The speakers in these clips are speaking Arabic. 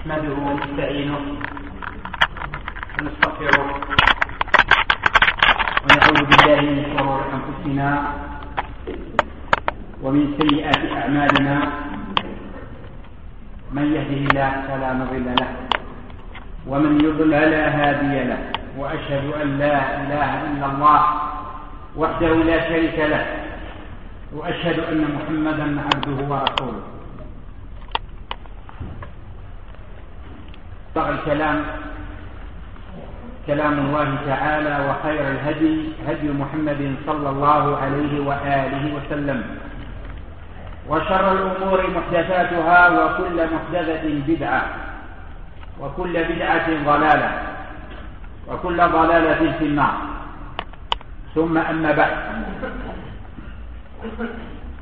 نحمده ونستعينه ونستغفره ونعوذ بالله من شرور أنفسنا ومن سيئات أعمالنا من يهده الله فلا مضل له ومن يضلل فلا هادي له وأشهد أن لا إله إلا الله وحده لا شريك له وأشهد أن محمدا عبده ورسوله طغى الكلام كلام الله تعالى وخير الهدي هدي محمد صلى الله عليه وآله وسلم. وشر الأمور محدثاتها وكل محدثة بدعة وكل بدعة ضلالة وكل ضلالة في النار. ثم أما بعد.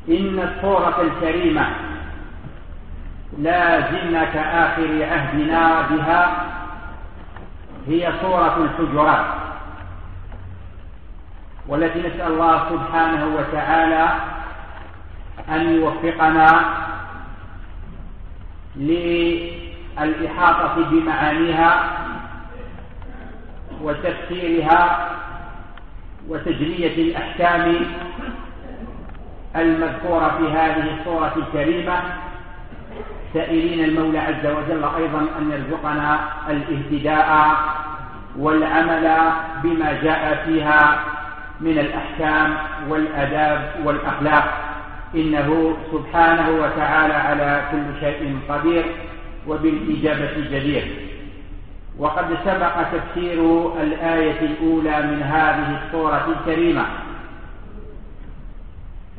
إن الصورة الكريمة لا زلنا كآخر عهدنا بها هي سورة الحجرات والتي نسأل الله سبحانه وتعالى أن يوفقنا للإحاطة بمعانيها وتفسيرها وتجلية الأحكام المذكورة في هذه السورة الكريمة. سائلين المولى عز وجل أيضا أن يرزقنا الاهتداء والعمل بما جاء فيها من الأحكام والأداب والأخلاق. إنه سبحانه وتعالى على كل شيء قدير وبالإجابة جدير. وقد سبق تفسير الآية الأولى من هذه السورة الكريمة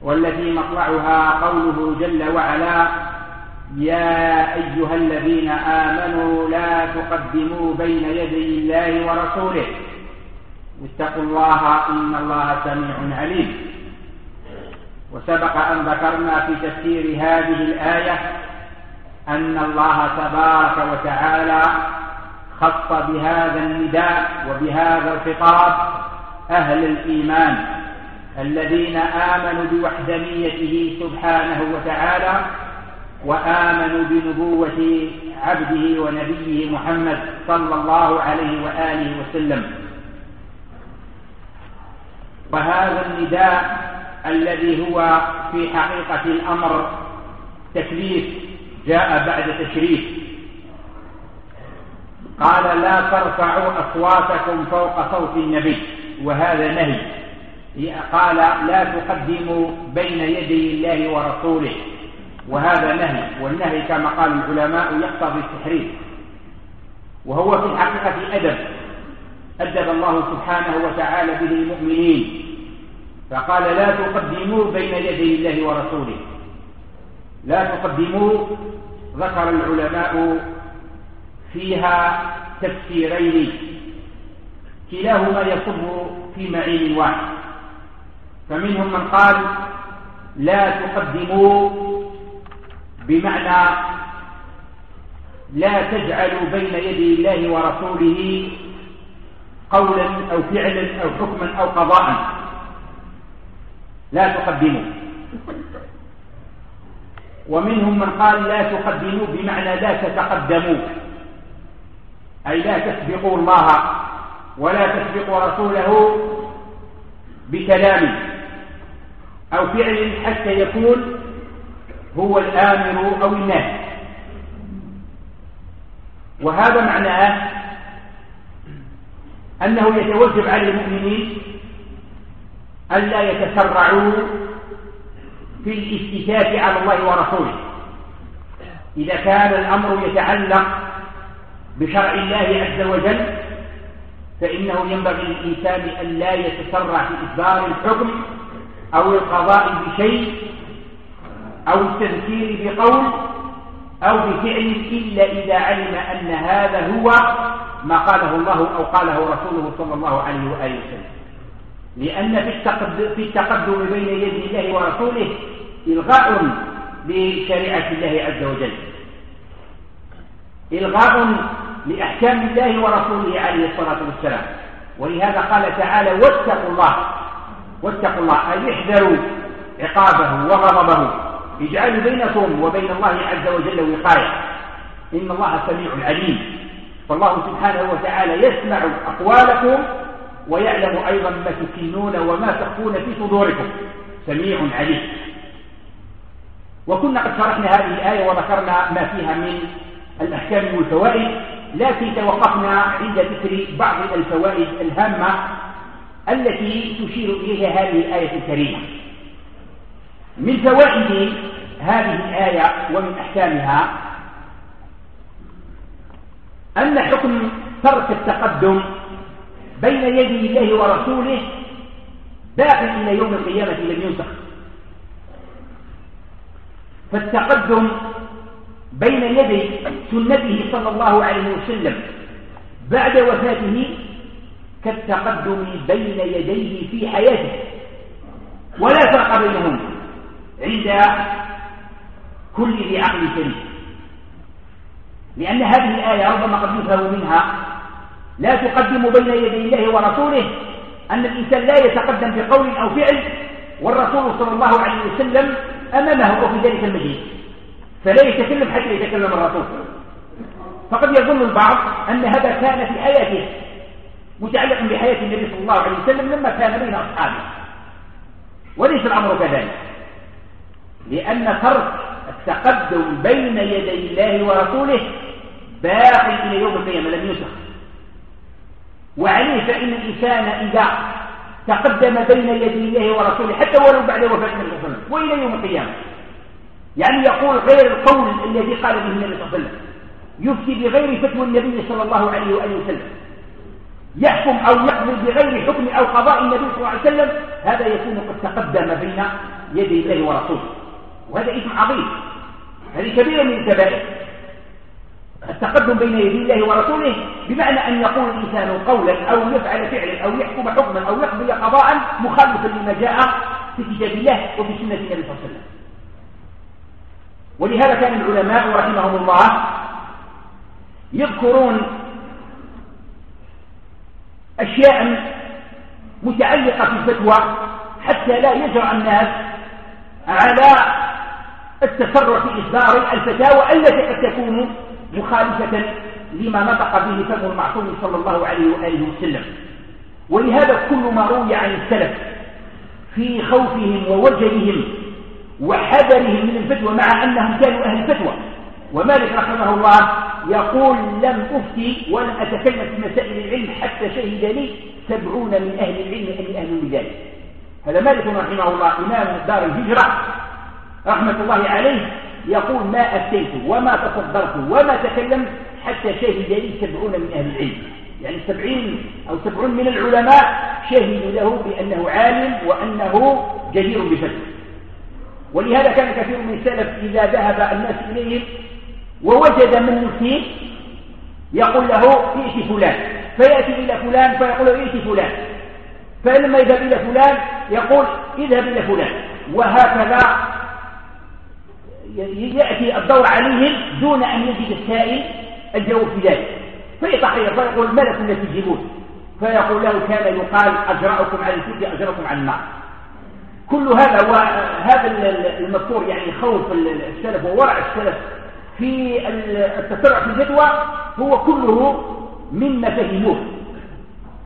والتي مطلعها قوله جل وعلا يا أيها الذين آمنوا لا تقدموا بين يدي الله ورسوله. واتقوا الله إن الله سميع عليم. وسبق أن ذكرنا في تفسير هذه الآية أن الله تبارك وتعالى خص بهذا النداء وبهذا الخطاب أهل الإيمان الذين آمنوا بوحدانيته سبحانه وتعالى وآمنوا بنبوة عبده ونبيه محمد صلى الله عليه وآله وسلم. وهذا النداء الذي هو في حقيقة الأمر تكليف جاء بعد تشريف. قال لا ترفعوا أصواتكم فوق صوت النبي. وهذا نهي. قال لا تقدموا بين يدي الله ورسوله. وهذا نهي والنهي كما قال العلماء يقتضي التحريم. وهو في الحقيقة أدب. أدب الله سبحانه وتعالى به المؤمنين. فقال لا تقدموا بين يدي الله ورسوله. لا تقدموا ذكر العلماء فيها تفسيرين. كلاهما يصب في معين واحد. فمنهم من قال لا تقدموا بمعنى لا تجعلوا بين يدي الله ورسوله قولا أو فعلا أو حكما أو قضاء. لا تقدموا. ومنهم من قال لا تقدموا بمعنى لا تتقدموا. أي لا تسبقوا الله ولا تسبقوا رسوله بكلام أو فعل حتى يكون هو الآمر أو الناهي وهذا معناه أنه يتوجب على المؤمنين ألا يتسرعوا في الاستيفاء على الله ورسوله. إذا كان الأمر يتعلق بشرع الله عز وجل فإنه ينبغي للإنسان أن لا يتسرع في إصدار الحكم أو القضاء بشيء أو التذكير بقول أو بفعل إلا إذا علم أن هذا هو ما قاله الله أو قاله رسوله صلى الله عليه وآله وسلم. لأن في التقدم بين يدي الله ورسوله إلغاء لشريعة الله عز وجل. إلغاء لأحكام الله ورسوله عليه الصلاة والسلام. ولهذا قال تعالى واتقوا الله واتقوا الله أي احذروا عقابه وغضبه. اجعلوا بينكم وبين الله عز وجل وقاية. إن الله سميع عليم. فالله سبحانه وتعالى يسمع أقوالكم ويعلم أيضا ما تكنون وما تخفون في صدوركم. سميع عليم. وكنا قد شرحنا هذه الآية وذكرنا ما فيها من الأحكام والفوائد لكن توقفنا عند ذكر بعض الفوائد الهامة التي تشير إليها هذه الآية الكريمة. من فوائد هذه الآية ومن أحكامها أن حكم ترك التقدم بين يدي الله ورسوله باق إلى يوم القيامة لم ينسخ. فالتقدم بين يدي سنته صلى الله عليه وسلم بعد وفاته كالتقدم بين يديه في حياته ولا فرق بينهم عند كل ذي عقل سليم لأن هذه الآية ربما قد يفهم منها لا تقدم بين يدي الله ورسوله أن الإنسان لا يتقدم بقول أو فعل والرسول صلى الله عليه وسلم أمامه وفي ذلك المجلس فلا يتكلم حتى يتكلم الرسول. فقد يظن البعض أن هذا كان في حياته متعلق بحياة النبي صلى الله عليه وسلم لما كان بين أصحابه. وليس الأمر كذلك. لأن ترك التقدم بين يدي الله ورسوله باقي إلى يوم القيامة لم يسخ وعليه فإن الإنسان إذا تقدم بين يدي الله ورسوله حتى ولو بعد وفاة النبي صلى الله عليه وسلم وإلى يوم القيامة. يعني يقول غير القول الذي قال به النبي صلى الله عليه وسلم يفتي بغير فتوى النبي صلى الله عليه وآله وسلم. يحكم أو يقضي بغير حكم أو قضاء النبي صلى الله عليه وسلم هذا يكون قد تقدم بين يدي الله ورسوله. وهذا اسم عظيم. هذه كبيرة من الكبائر. التقدم بين يدي الله ورسوله بمعنى أن يقول الإنسان قولا أو يفعل فعلا أو يحكم حكما أو يقضي قضاء مخالفا لما جاء في كتاب الله وفي سنة النبي صلى الله عليه وسلم. ولهذا كان العلماء رحمهم الله يذكرون أشياء متعلقة في الفتوى حتى لا يجرأ الناس على التسرع في إصدار الفتاوى التي قد تكون مخالفة لما نطق به فم المعصوم صلى الله عليه وآله وسلم. ولهذا كل ما روي عن السلف في خوفهم ووجلهم وحذرهم من الفتوى مع أنهم كانوا أهل الفتوى. ومالك رحمه الله يقول لم أفتي ولم أتكلم في مسائل العلم حتى شهد لي سبعون من أهل العلم أني أهل بذلك هذا مالك رحمه الله إمام دار الهجرة. رحمة الله عليه يقول ما أفتيت وما تصدرت وما تكلمت حتى شهد لي سبعون من أهل العلم. يعني سبعين أو سبعون من العلماء شهدوا له بأنه عالم وأنه جدير بفتوى ولهذا كان كثير من السلف إذا ذهب الناس إليهم ووجد من يفتيه يقول له ائت فلان. فيأتي إلى فلان فيقول له ائت فلان. فلما يذهب إلى فلان يقول اذهب إلى فلان. وهكذا يأتي الدور عليهم دون أن يجد السائل الجواب في ذلك. فيتحير فيقول ما لكم تجيبون؟ فيقول له كان يقال أجرأكم على الفتي أجرأكم على النار. كل هذا وهذا المذكور يعني خوف السلف وورع السلف في التسرع في الجدوى هو كله مما فهموه.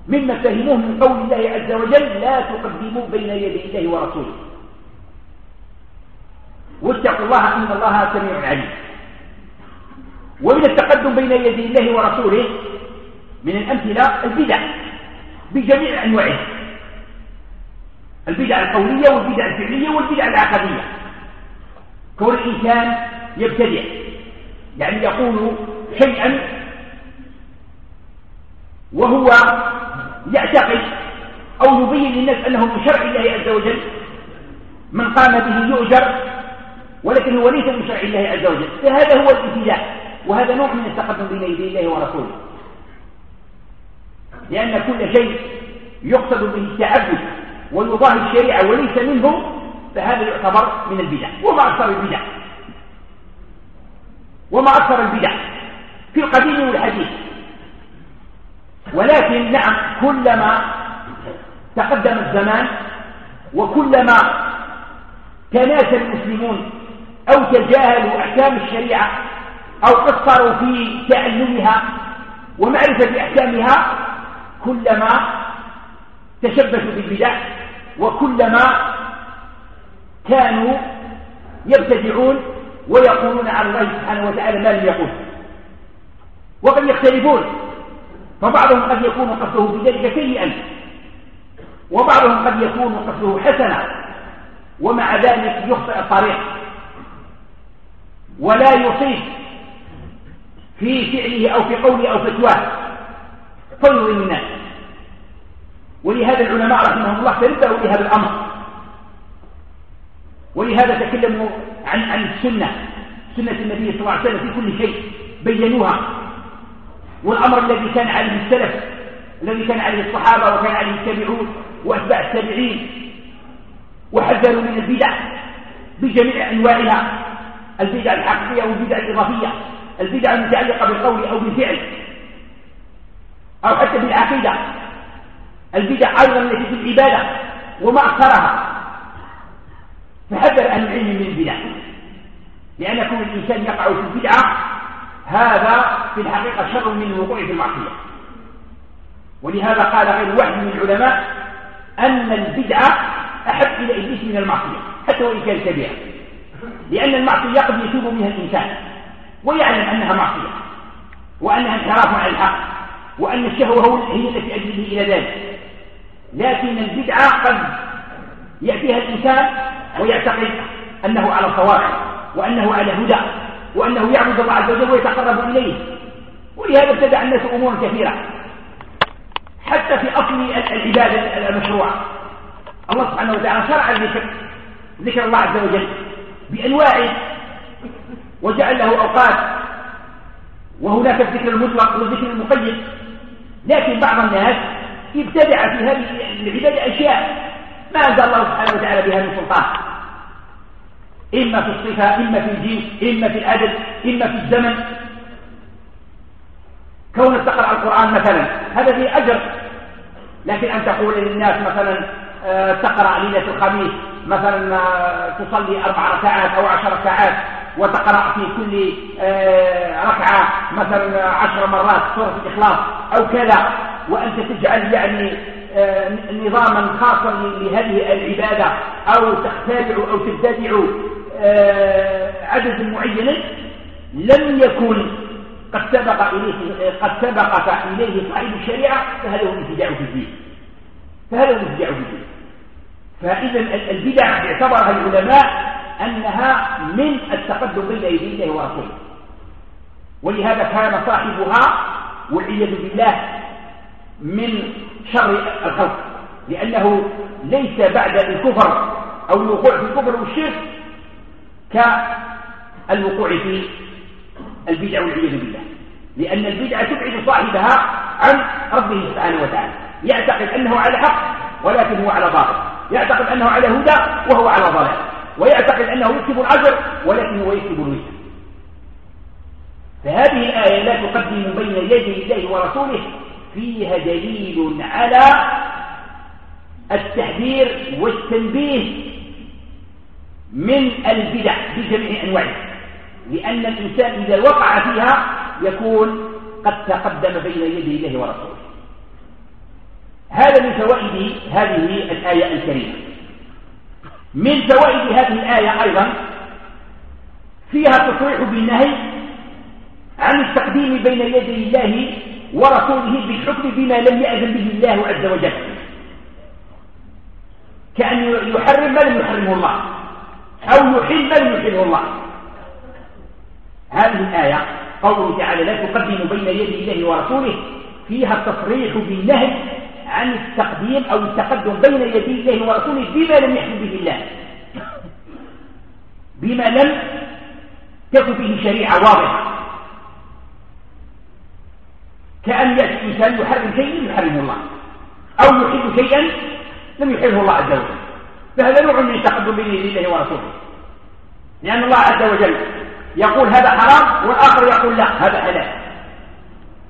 مما فهموه من قول الله عز وجل لا تقدموا بين يدي الله ورسوله. واتقوا الله إن الله سميع عليم. ومن التقدم بين يدي الله ورسوله من الأمثلة البدع بجميع انواعها البدع القولية والبدع الفعلية والبدع العقدية. كون الإنسان يبتدع يعني يقول شيئا وهو يعتقد أو يبين للناس أنه من شرع الله عز وجل من قام به يؤجر ولكن هو ليس من شرع الله عز وجل. فهذا هو الابتداع. وهذا نوع من التقدم بين يدي الله ورسوله. لأن كل شيء يقصد به التعبد ويضاهي الشريعة وليس منه فهذا يعتبر من البدع. وما أكثر البدع. وما أكثر البدع في القديم والحديث. ولكن نعم كلما تقدم الزمان وكلما تناسى المسلمون أو تجاهلوا أحكام الشريعة أو قصروا في تعلمها ومعرفة أحكامها كلما تشبثوا بالبدع وكلما كانوا يبتدعون ويقولون عن الله سبحانه وتعالى ما لم يقول وقد يختلفون فبعضهم قد يكون قصده بذلك سيئا وبعضهم قد يكون قصده حسنا ومع ذلك يخطئ الطريق. ولا يصيب في فعله أو في قوله أو فتواه فيظلم الناس. ولهذا العلماء رحمهم الله تنبهوا لهذا الأمر. ولهذا تكلموا عن عن السنة. سنة النبي صلى الله عليه وسلم في كل شيء. بينوها. والأمر الذي كان عليه السلف الذي كان عليه الصحابة وكان عليه التابعون وأتباع التابعين. وحذروا من البدع بجميع أنواعها. البدع الحقيقية والبدع الإضافية. البدع المتعلقة بالقول أو بالفعل أو حتى بالعقيدة. البدع أيضا التي في العبادة وما أكثرها. فحذر أهل العلم من البدع. لأن كون الإنسان يقع في البدعة هذا في الحقيقة شر من الوقوع في المعصية. ولهذا قال غير واحد من العلماء أن البدعة أحب إلى إبليس من المعصية حتى وإن كانت كبيرة لأن المعصية قد يتوب منها الإنسان ويعلم أنها معصية وأنها انحراف عن الحق وأن الشهوة هي التي أجل إلى ذلك. لكن البدعة قد يأتيها الإنسان ويعتقد أنه على صواب وأنه على هدى وأنه يعبد الله عز وجل ويتقرب إليه. ولهذا ابتدع الناس أمورا كثيرة حتى في أصل العبادة المشروعة. الله سبحانه وتعالى شرع الذكر ذكر الله عز وجل. بأنواعه وجعل له أوقات وهناك الذكر المطلق والذكر المقيد. لكن بعض الناس ابتدع في هذه العبادة أشياء ما أنزل الله سبحانه وتعالى بها من سلطان. إما في الصفة إما في الجنس إما في العدد إما في الزمن. كون تقرأ القرآن مثلا هذا فيه أجر. لكن أن تقول للناس مثلا آه، تقرأ ليلة الخميس مثلا آه، تصلي أربع ركعات أو عشر ركعات وتقرأ في كل آه، ركعة مثلا عشر مرات سورة الإخلاص أو كذا وأنت تجعل يعني نظاما خاصا لهذه العبادة أو تخترع أو تبتدع عدد معين لم يكن قد سبق إليه قد سبقك إليه صاحب الشريعة فهذا هو الابتداع في الدين فهذا هو الابتداع في الدين فإذا البدع اعتبرها العلماء أنها من التقدم بين يدي الله ورسوله. ولهذا كان صاحبها والعياذ بالله من شر الخلق. لأنه ليس بعد الكفر أو الوقوع في الكفر والشرك كالوقوع في البدع والعياذ بالله. لأن البدعة تبعد صاحبها عن ربه سبحانه وتعالى. يعتقد أنه على حق ولكن هو على باطل. يعتقد أنه على هدى وهو على ضلال ويعتقد أنه يكتب الأجر ولكن هو يكتب الوزر فهذه الآية لا تقدم بين يدي الله ورسوله فيها دليل على التحذير والتنبيه من البدع بجميع أنواعها لأن الإنسان إذا وقع فيها يكون قد تقدم بين يدي الله ورسوله. هذا من فوائد هذه الآية الكريمة. من فوائد هذه الآية أيضا فيها تصريح بالنهي عن التقديم بين يدي الله ورسوله بالحكم بما لم يأذن به الله عز وجل. كأن يحرم ما لم يحرمه الله أو يحل ما لم يحله الله. هذه الآية قوله تعالى لا تقدم بين يدي الله ورسوله. فيها التصريح بالنهي عن التقديم أو التقدم بين يدي الله ورسوله بما لم يحكم به الله. بما لم تكن فيه شريعة واضحة. كأن يأتي إنسان يحرم شيئا يحرمه الله. أو يحل شيئا لم يحله الله عز وجل. فهذا نوع من التقدم بين يدي الله ورسوله. لأن الله عز وجل يقول هذا حرام والآخر يقول لا هذا حلال.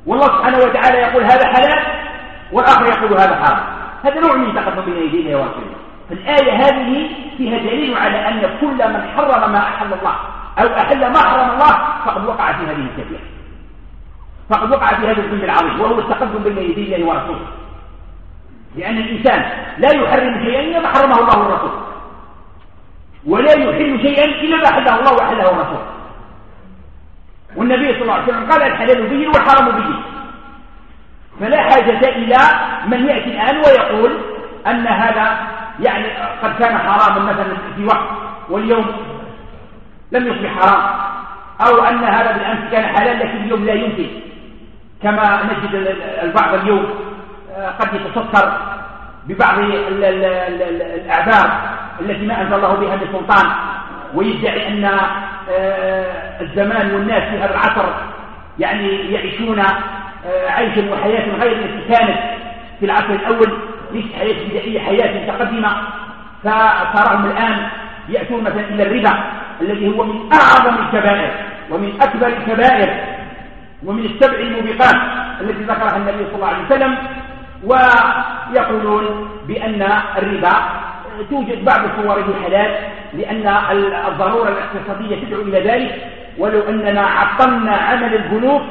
والله سبحانه وتعالى يقول هذا حلال والآخر يقول هذا حرام. هذا نوع من تقدم بين يدي الله ورسوله فالآية هذه فيها دليل على أن كل من حرم ما أحل الله أو أحل ما حرم الله فقد وقع في هذه الكبيرة فقد وقع في هذا الذنب العظيم وهو التقدم بين يدي الله ورسوله. لأن الإنسان لا يحرم شيئا إلا ما حرمه الله والرسول ولا يحل شيئا إلا ما حله الله وحله الرسول والنبي صلى الله عليه وسلم قال الحلال به والحرام به. فلا حاجة إلى من يأتي الآن ويقول أن هذا يعني قد كان حراما مثلا في وقت واليوم لم يصبح حرام أو أن هذا بالأمس كان حلال لكن اليوم لا يمكن كما نجد البعض اليوم آه، قد يتستر ببعض الأعذار التي ما أنزل الله بها من سلطان ويدعي أن آه، الزمان والناس في هذا العصر يعني يعيشون آه، عيشا وحياة غير التي كانت في العصر الأول ليست حياة بدائية حياة متقدمة. فتراهم الآن يأتون مثلا إلى الربا الذي هو من أعظم الكبائر ومن أكبر الكبائر ومن السبع الموبقات التي ذكرها النبي صلى الله عليه وسلم. ويقولون بأن الربا توجد بعض صوره حلال لأن الضرورة الاقتصادية تدعو إلى ذلك. ولو أننا عطلنا عمل البنوك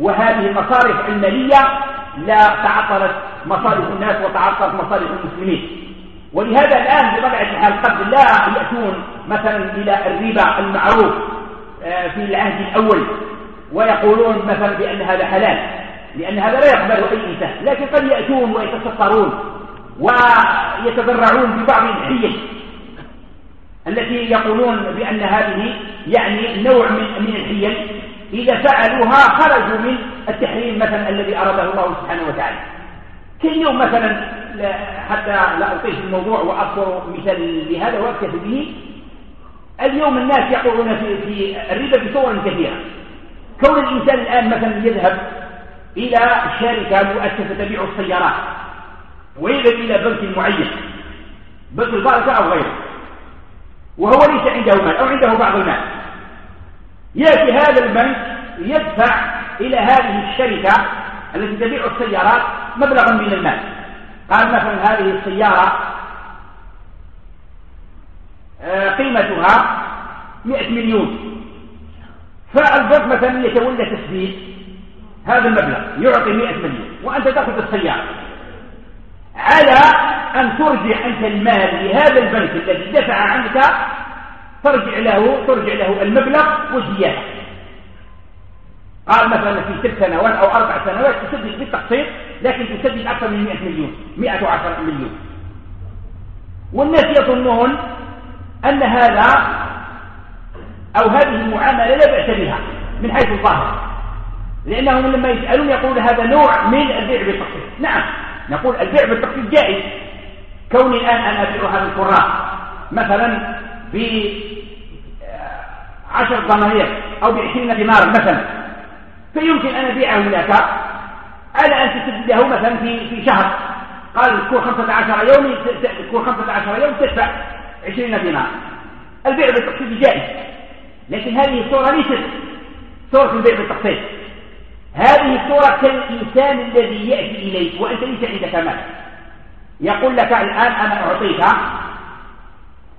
وهذه المصارف المالية لا تعطلت مصالح الناس وتعطلت مصالح المسلمين. ولهذا الآن بطبيعة الحال قد لا يأتون مثلا إلى الربا المعروف آه، في العهد الأول ويقولون مثلا بأن هذا حلال لأن هذا لا يقبل أي إنسان لكن قد يأتون ويتسترون ويتذرعون ببعض الحيل التي يقولون بأن هذه يعني نوع من الحيل. إذا فعلوها خرجوا من التحريم مثلا الذي أراده الله سبحانه وتعالى. كاليوم مثلا حتى لا أطيش الموضوع وأذكر مثال لهذا وأكتفي به. اليوم الناس يقعون في في الربا بصور كثيرة. كون الإنسان الآن مثلا يذهب إلى شركة مؤسسة تبيع السيارات ويذهب إلى بنك معين بنك البركة أو غيره وهو ليس عنده مال أو عنده بعض المال. يأتي هذا البنك يدفع إلى هذه الشركة التي تبيع السيارات مبلغا من المال. قال مثلا هذه السيارة آه، قيمتها 100 مليون. فالبنك مثلا يتولى تسديد هذا المبلغ يعطي 100 مليون وأنت تأخذ السيارة. على أن ترجع أنت المال لهذا البنك الذي دفع عنك ترجع له ترجع له المبلغ وزيادة. قال مثلا في ست سنوات أو أربع سنوات تسدد بالتقسيط لكن تسدد أكثر من 100 مليون 110 مليون. والناس يظنون أن هذا أو هذه المعاملة لا بأس بها من حيث الظاهر. لأنهم لما يسألون يقول هذا نوع من البيع بالتقسيط. نعم نقول البيع بالتقسيط جائز. كوني الآن أنا أبيع هذا القراء مثلا ب عشر ضمانير أو بعشرين دينار مثلا. فيمكن أن أبيعه لك على أن تسدده مثلا في في شهر. قال كل خمسة عشر يوم كل خمسة عشر يوم تدفع عشرين دينار. البيع بالتقسيط جائز. لكن هذه الصورة ليست صورة البيع بالتقسيط. هذه الصورة كالإنسان الذي يأتي إليك وأنت ليس عندك مال. يقول لك الآن أنا أعطيك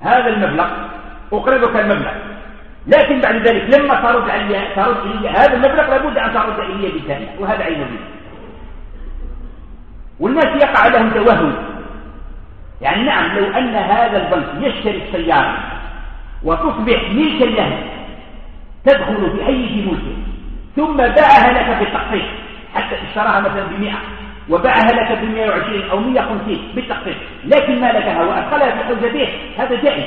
هذا المبلغ أقرضك المبلغ. لكن بعد ذلك لما ترد علي ترد إلي هذا المبلغ لابد أن ترد إلي بالثانية وهذا عين منه والناس يقع لهم توهم. يعني نعم لو أن هذا البنك يشتري السيارة وتصبح ملكا له تدخل في أي ملكه ثم باعها لك بالتقسيط حتى اشتراها مثلا ب 100 وباعها لك ب 120 أو 150 بالتقسيط. لكن مالكها وادخلها في حوزته هذا جائز.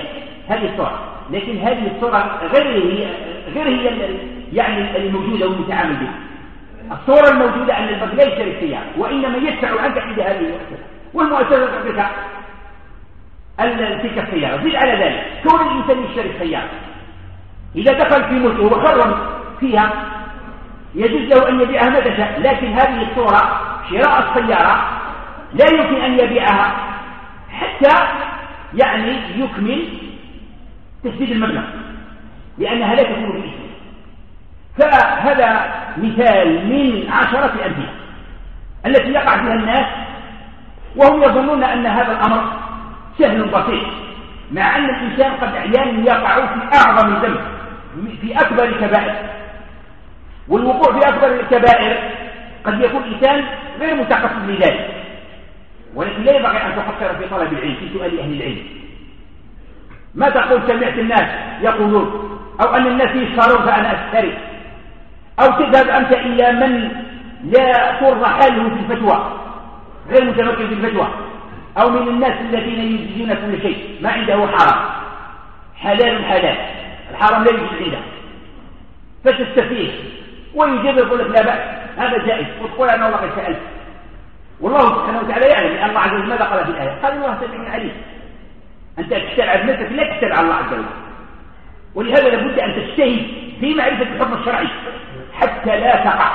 هذه الصورة. لكن هذه الصورة غير هي غير هي يعني الموجودة والمتعامل بها. الصورة الموجودة أن البنك لا يشتري السياره وإنما يدفع عنك عند هذه المؤسسة. والمؤسسه تعطيك تلك السياره زد على ذلك. كون الإنسان يشتري السياره إذا دخل في ملكه وخرم فيها يجوز له أن يبيعها متى شاء لكن هذه الصورة شراء السيارة لا يمكن أن يبيعها حتى يعني يكمل تسديد المبلغ لأنها لا تكون باسمه فهذا مثال من عشرة أمثلة التي يقع فيها الناس وهم يظنون أن هذا الأمر سهل بسيط مع أن الإنسان قد أحيانا يقع في أعظم ذنب في أكبر الكبائر والوقوع في أكبر الكبائر قد يكون الإنسان غير متقصد لذلك ولكن لا ينبغي أن تفكر في طلب العلم في سؤال أهل العلم. ما تقول سمعت الناس يقولون؟ أو أن الناس يشترون فأنا أشتري أو تذهب أنت إلى من لا ترضى حاله في الفتوى غير متمكن في الفتوى. أو من الناس الذين يجزون كل شيء ما عنده حرام. حلال حلال. الحرام لا يوجد عنده فتستفيد. ويجيب يقول لك لا بأس. هذا جائز. وتقول أنا والله قد سألت. والله سبحانه وتعالى يعلم. لأن الله عز وجل ماذا قال في الآية؟ قال الله سميع عليم. أنت تستبعد نفسك لا تستبع الله عز وجل. ولهذا لابد أن تجتهد في معرفة الحكم الشرعي. حتى لا تقع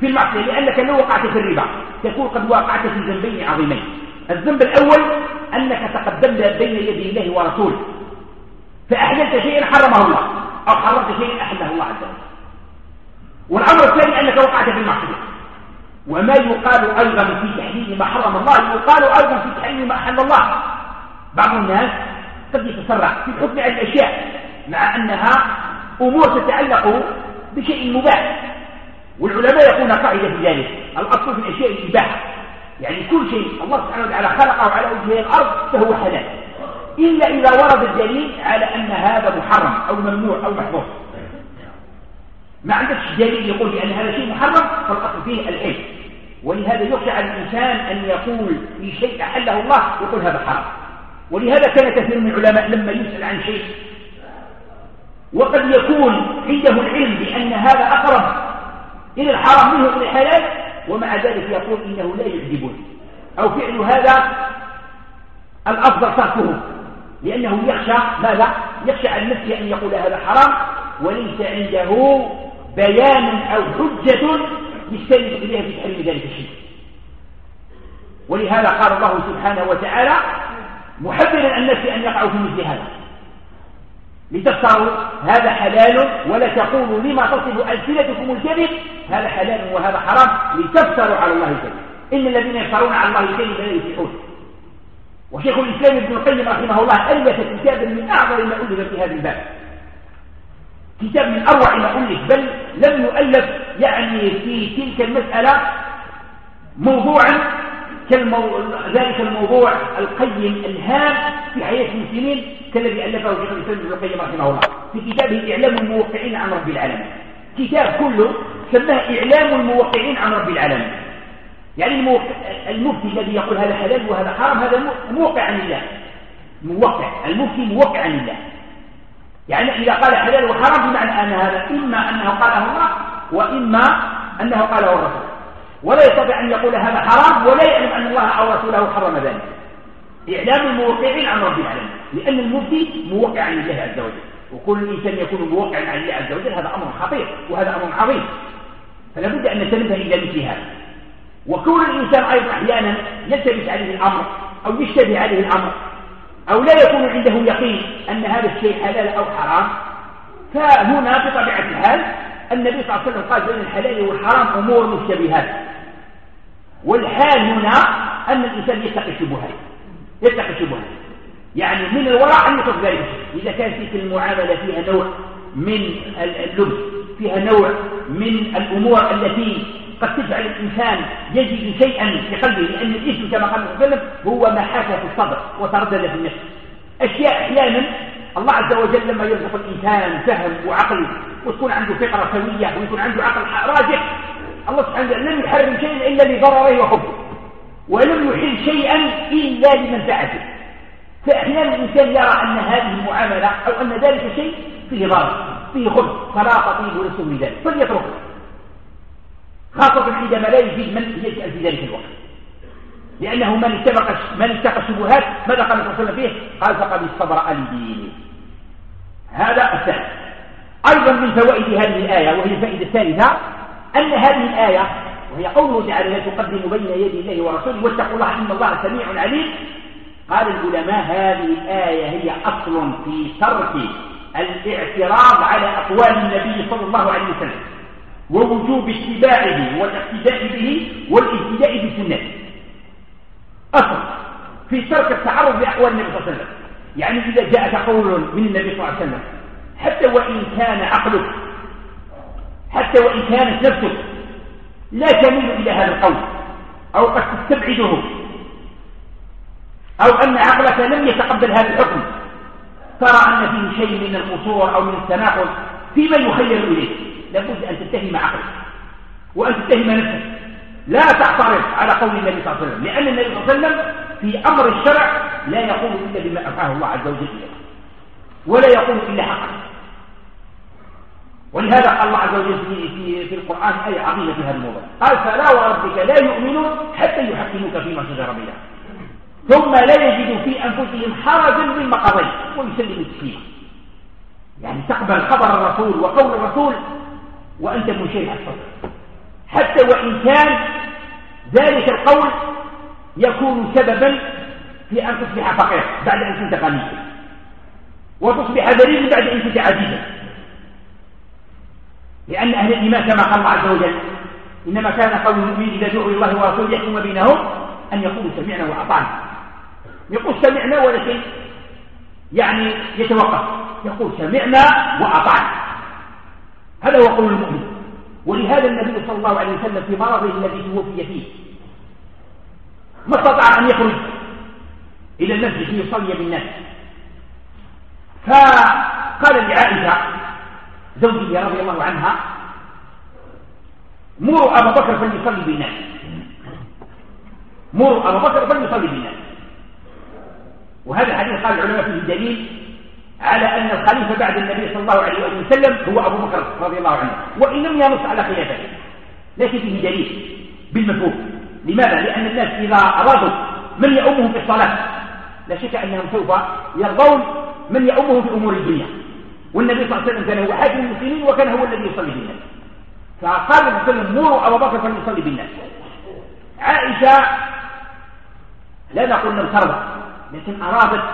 في المعصية. لأنك لو وقعت في الربا تكون قد وقعت في ذنبين عظيمين. الذنب الأول أنك تقدمت بين يدي الله ورسوله. فأحللت شيئا حرمه الله أو حرمت شيئا أحله الله عز وجل. والأمر الثاني أنك وقعت في المعصية. وما يقال أيضا في تحليل ما حرم الله يقال أيضا في تحليل ما أحل الله. بعض الناس قد يتسرع في الحكم على الأشياء مع أنها أمور تتعلق بشيء مباح. والعلماء يقولون قاعدة في ذلك الأصل في الأشياء الإباحة. يعني كل شيء الله سبحانه وتعالى خلقه على وجه الأرض فهو حلال. إلا إذا ورد الدليل على أن هذا محرم أو ممنوع أو محظور ما عندكش دليل يقول بأن هذا شيء محرم فالأصل فيه الحل ولهذا يخشى على الإنسان أن يقول في شيء أحله الله يقول هذا حرام. ولهذا كان كثير من العلماء لما يسأل عن شيء وقد يكون عنده العلم بأن هذا أقرب إلى الحرام منه إلى الحلال ومع ذلك يقول إنه لا يعجبني أو فعل هذا الأفضل تركه لأنه يخشى ماذا؟ يخشى عن نفسه أن يقول هذا حرام وليس عنده بيان أو حجة يستند إليها في تحريم ذلك الشيء. ولهذا قال الله سبحانه وتعالى محذرا الناس أن يقعوا في مثل هذا. لتفتروا هذا حلال ولا تقولوا لما تصف ألسنتكم الكذب هذا حلال وهذا حرام. لتفتروا على الله الكذب إن الذين يفترون على الله الكذب لا يفلحون. وشيخ الإسلام ابن القيم رحمه الله ألف كتابا من أعظم ما ألف في هذا الباب. كتاب من أروع ما ألف بل لم يؤلف يعني في تلك المسألة موضوعا كالمو... ذلك الموضوع القيم الهام في حياة المسلمين كالذي ألفه شيخ الإسلام ابن القيم رحمه الله في كتابه إعلام الموقعين عن رب العالمين. كتاب كله سماه إعلام الموقعين عن رب العالمين. يعني المفتي الذي يقول هذا حلال وهذا حرام هذا موقع عن الله. موقع المفتي موقع عن الله. يعني إذا قال حلال وحرام بمعنى أن هذا إما أنه قاله الله وإما أنه قاله الرسول. ولا يستطيع أن يقول هذا حرام ولا يعلم أن الله أو رسوله حرم ذلك. إعلام الموقعين عن رب العالمين لأن المفتي موقع عن الله عز وجل. وكل إنسان يكون موقعا عن الله عز وجل هذا أمر خطير وهذا أمر عظيم. فلا بد أن نتنبه إلى مثل هذا. وكون الإنسان أيضا أحيانا يلتبس عليه الأمر أو يشتبه عليه الأمر أو لا يكون عنده يقين أن هذا الشيء حلال أو حرام فهنا بطبيعة الحال النبي صلى الله عليه وسلم قال بين الحلال والحرام أمور مشتبهات. والحال هنا أن الإنسان يتقي الشبهات يتقي الشبهات يعني من الورع أن يترك ذلك إذا كان في المعاملة فيها نوع من اللبس فيها نوع من الأمور التي قد تجعل الإنسان يجد شيئا في قلبه لأن الإثم كما قال الله هو ما حاك في الصدر وتردد في النفس. أشياء أحيانا الله عز وجل لما يرزق الإنسان فهم وعقل وتكون عنده فكرة سوية ويكون عنده عقل راجح الله سبحانه وتعالى لم يحرم شيئا إلا لضرره وحبه ولم يحل شيئا إلا لمنفعته. فأحيانا الإنسان يرى أن هذه المعاملة أو أن ذلك شيء فيه ضرر فيه خبز فلا تطيب لسوء ذلك فليتركه. خاصة عندما لا يجد من يسأل في ذلك الوقت. لأنه من اتبق من اتقى الشبهات ماذا قال صلى الله عليه وسلم فيه؟ قال فقد استبرأ لدينه هذا الثاني أيضا من فوائد هذه الآية وهي الفائدة الثالثة أن هذه الآية وهي قوله تعالى لا تقدم بين يدي الله ورسوله واتقوا الله إن الله سميع عليم. قال العلماء هذه الآية هي أصل في ترك الاعتراض على أقوال النبي صلى الله عليه وسلم. ووجوب اتباعه والاقتداء به والاهتداء بسنته. أصل في ترك التعرض لأقوال النبي صلى الله عليه وسلم يعني إذا جاءك قول من النبي صلى الله عليه وسلم حتى وإن كان عقلك حتى وإن كانت نفسك لا تميل إلى هذا القول أو قد تستبعده أو أن عقلك لم يتقبل هذا الحكم ترى أن فيه شيء من القصور أو من التناقض فيما يخير إليه لابد أن تتهم عقلك وأن تتهم نفسك. لا تعترض على قول النبي صلى الله عليه وسلم لأن النبي صلى الله عليه وسلم في أمر الشرع لا يقول إلا بما أفعاه الله عز وجل ولا يقول إلا حقا ولهذا قال الله عز وجل في, في, في القرآن آية عظيمة في هذا الموضوع. قال فلا وربك لا يؤمنون حتى يحكموك فيما شجر بينهم. ثم لا يجدوا في أنفسهم حرجا مما قضيت ويسلموا تسليما يعني تقبل خبر الرسول وقول الرسول وأنت منشرح الصدر حتى وإن كان ذلك القول يكون سببا في أن تصبح فقير بعد أن كنت غنيا وتصبح ذليلا بعد أن كنت عزيزا. لأن أهل الإيمان كما قال الله عز وجل إنما كان قول المؤمن إذا دعوا الله ورسوله يحكم بينهم أن يقولوا سمعنا وأطعنا. يقول سمعنا ولكن يعني يتوقف يقول سمعنا وأطعنا. هذا هو قول المؤمن. ولهذا النبي صلى الله عليه وسلم في مرضه الذي توفي فيه ما استطاع أن يخرج إلى المسجد ليصلي بالناس. فقال لعائشة زوجه رضي الله عنها مروا أبا بكر فليصلي بالناس. مروا أبا بكر فليصلي بالناس. وهذا الحديث قال العلماء فيه دليل على أن الخليفة بعد النبي صلى الله عليه وسلم هو أبو بكر رضي الله عنه. وإن لم ينص على خلافته. لكن فيه دليل بالمفهوم. لماذا؟ لأن الناس إذا أرادوا من يؤمهم في الصلاة لا شك أنهم سوف يرضون من يؤمهم في أمور الدنيا. والنبي صلى الله عليه وسلم كان هو حاكم المسلمين وكان هو الذي يصلي بالناس. فقال صلى الله عليه وسلم مروا بكر فليصلي بالناس. عائشة لا نقول أنها ترضى لكن أرادت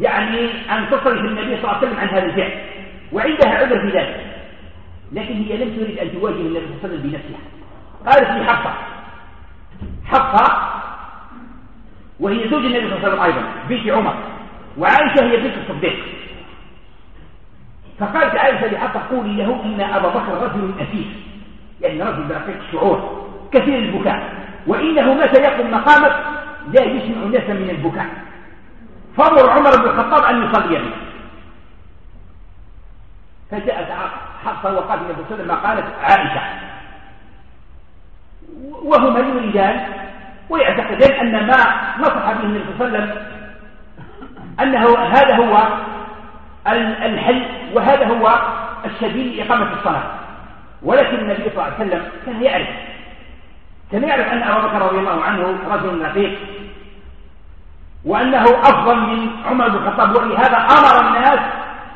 يعني أن تصرف النبي صلى الله عليه وسلم عن هذا الفعل. وعندها عذر في ذلك. لكن هي لم تريد أن تواجه النبي صلى الله عليه وسلم بنفسها. قالت لي حفصة حفصة وهي زوج النبي صلى الله عليه وسلم أيضا بنت عمر. وعائشة هي بنت الصديق. فقالت عائشة لحفصة قولي له إن أبا بكر رجل أسيف يعني رجل برقيق الشعور كثير البكاء. وإنه متى يقوم مقامك لا يسمع الناس من البكاء. فامر عمر بن الخطاب أن يصلي به فجاءت حفصة وقالت النبي صلى الله عليه وسلم ما قالت عائشة وهما يريدان ويعتقدان أن ما نصح به النبي صلى الله عليه وسلم أنه هذا هو الحل وهذا هو السبيل لإقامة الصلاة. ولكن النبي صلى الله عليه وسلم كان يعرف كان يعرف أن أبا بكر رضي الله عنه رجل رقيق وأنه أفضل من عمر بن الخطاب ولهذا أمر الناس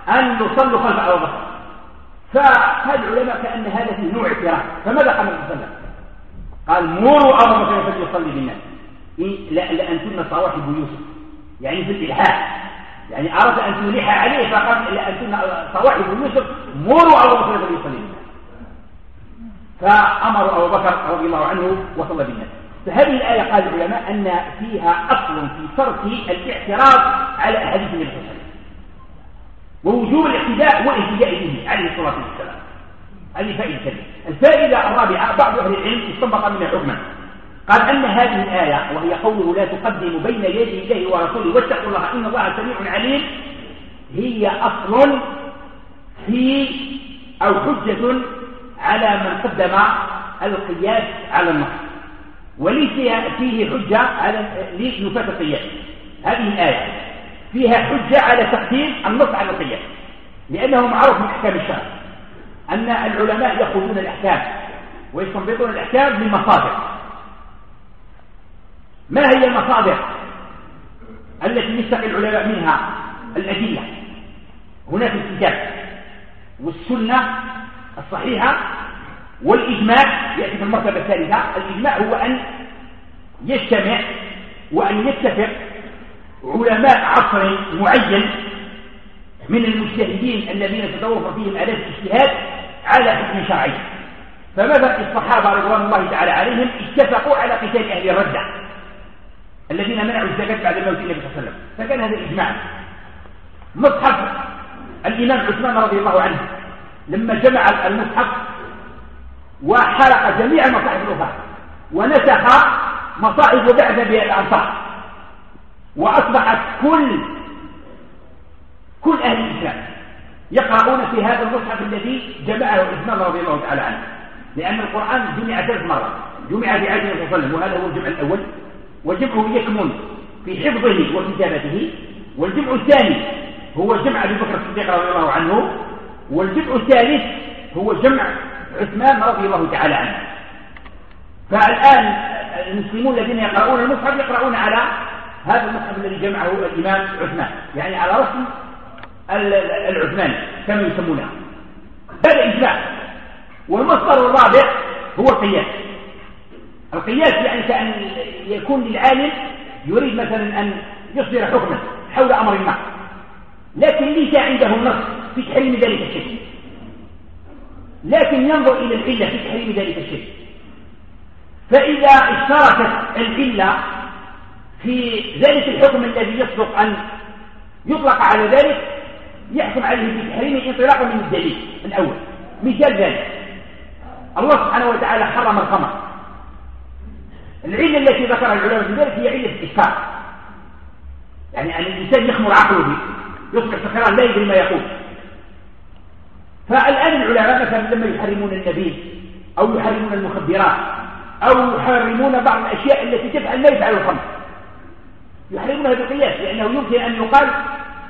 أن يصلوا خلف أبو بكر. فهذا العلماء كأن هذا في نوع اعتراف فماذا قال النبي صلى الله عليه وسلم؟ قال مروا أبو بكر فليصلي بالناس. لأنتن صواحب يوسف يعني في الإلحاح يعني أردت أن تلح عليه فقال لأنتن صواحب يوسف مروا أبو بكر فليصلي بالناس. فأمر أبو بكر رضي الله عنه وصلى بالناس. فهذه الآية قال العلماء أن فيها أصل في ترك الاعتراض على أحاديث النبي صلى الله عليه وسلم ووجوب الاقتداء والاهتداء به عليه الصلاة والسلام. هذه فائدة الفائدة الرابعة بعض أهل العلم استنبط منها حكما. قال أن هذه الآية وهي قوله لا تقدموا بين يدي الله ورسوله واتقوا الله إن الله سميع عليم هي أصل في أو حجة على من قدم القياس على النص. وليس فيه حجة على لنفاة القياس؟ هذه الآية فيها حجة على تقديم النص على القياس لأنه معروف من أحكام الشرع أن العلماء يأخذون الأحكام ويستنبطون الأحكام من مصادر ما هي المصادر التي يستقي العلماء منها؟ الأدلة. هناك الكتاب والسنة الصحيحة والإجماع يأتي في المرتبة الثالثة. الإجماع هو أن يجتمع وأن يتفق علماء عصر معين من المجتهدين الذين تتوفر فيهم آلات الاجتهاد على حكم شرعي. فمثلا الصحابة رضوان الله تعالى عليهم؟ اتفقوا على قتال أهل الردة الذين منعوا الزكاة بعد موت النبي صلى الله عليه وسلم. فكان هذا الإجماع مصحف الإمام عثمان رضي الله عنه لما جمع المصحف وحرق جميع مصاحف الأخرى ونسخ مصائب بعد بالأنصار وأصبحت كل كل أهل الإسلام يقرؤون في هذا المصحف الذي جمعه عثمان رضي الله تعالى عنه. لأن القرآن جمع ثلاث مرات. جمع في عهد النبي صلى الله عليه وسلم وهذا هو الجمع الأول. وجمعه يكمن في حفظه وكتابته. والجمع الثاني هو جمع أبي بكر الصديق رضي الله عنه. والجمع الثالث هو جمع عثمان رضي الله تعالى عنه. فالآن المسلمون الذين يقرؤون المصحف يقرؤون على هذا المصحف الذي جمعه الإمام عثمان يعني على رسم العثماني كما يسمونه. هذا إجماع. والمصدر الرابع هو القياس. القياس يعني كأن يكون للعالم يريد مثلا أن يصدر حكما حول أمر ما لكن ليس عنده النص في تحريم ذلك الشيء لكن ينظر إلى العلة في تحريم ذلك الشيء. فإذا اشتركت العلة في ذلك الحكم الذي يصدق أن يطلق على ذلك يحكم عليه بتحريمه انطلاقا من الدليل الأول مثال ذلك. الله سبحانه وتعالى حرم الخمر. العلة التي ذكرها العلماء في ذلك هي علة الإشكال يعني أن الإنسان يخمر عقله يصبح سكران لا يدري ما يقول. فالآن العلماء مثلا لما يحرمون النبيذ أو يحرمون المخدرات أو يحرمون بعض الأشياء التي تفعل لا يفعل الخمر يحرمونها بقياس لأنه يمكن أن يقال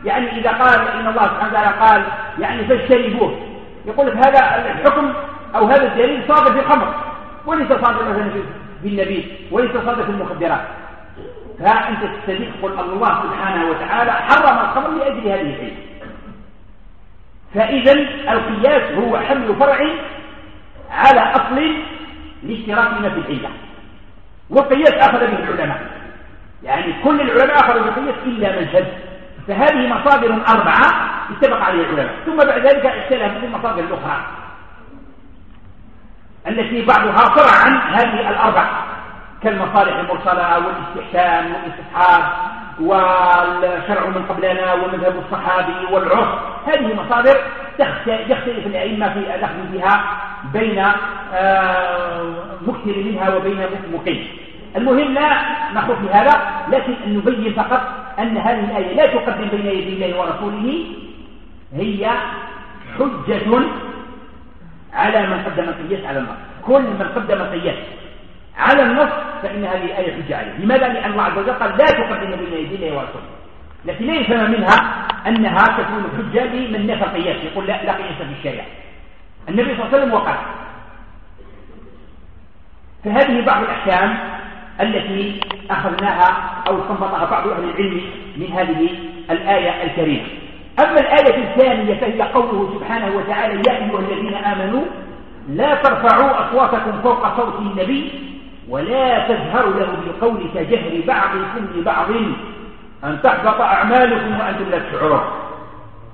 يعني إذا قال إن الله سبحانه وتعالى قال يعني فاجتنبوه يقول لك هذا الحكم أو هذا الدليل صادر في الخمر وليس صادر مثلا في النبيذ وليس صادر في المخدرات فأنت تستديق قل الله سبحانه وتعالى حرم الخمر لأجل هذه العلة. فإذا القياس هو حمل فرع على أصل لاشتراكنا في العلة. والقياس أخذ به العلماء. يعني كل العلماء أخذوا بالقياس إلا من شد فهذه مصادر أربعة اتفق عليها العلماء. ثم بعد ذلك اختلف في المصادر الأخرى. التي بعضها فرع عن هذه الأربع. كالمصالح المرسلة والإستحسان والاستصحاب والشرع من قبلنا ومذهب الصحابي والعرف. هذه مصادر يختلف الأئمة في الأخذ بها بين آه، مكثر منها وبين مقيم المهم لا نخوض في هذا لكن أن نبين فقط أن هذه الآية لا تقدم بين يدي الله ورسوله هي حجة على من قدم القياس على النص كل من قدم القياس على النص فإن هذه الآية حجة لماذا؟ لأن الله عز وجل قال لا تقدم بين يدي الله ورسوله. لكن يفهم منها أنها تكون حجة لمن نفى القياس. يقول لا لا قياس في الشارع النبي صلى الله عليه وسلم وقال فهذه بعض الأحكام التي أخذناها أو استنبطها بعض أهل العلم من هذه الآية الكريمة. أما الآية الثانية فهي قوله سبحانه وتعالى يا أيها الذين آمنوا لا ترفعوا أصواتكم فوق صوت النبي ولا تجهروا له بالقول كجهر بعضكم لبعض أن تحبط أعمالكم وأنتم لا تشعرون.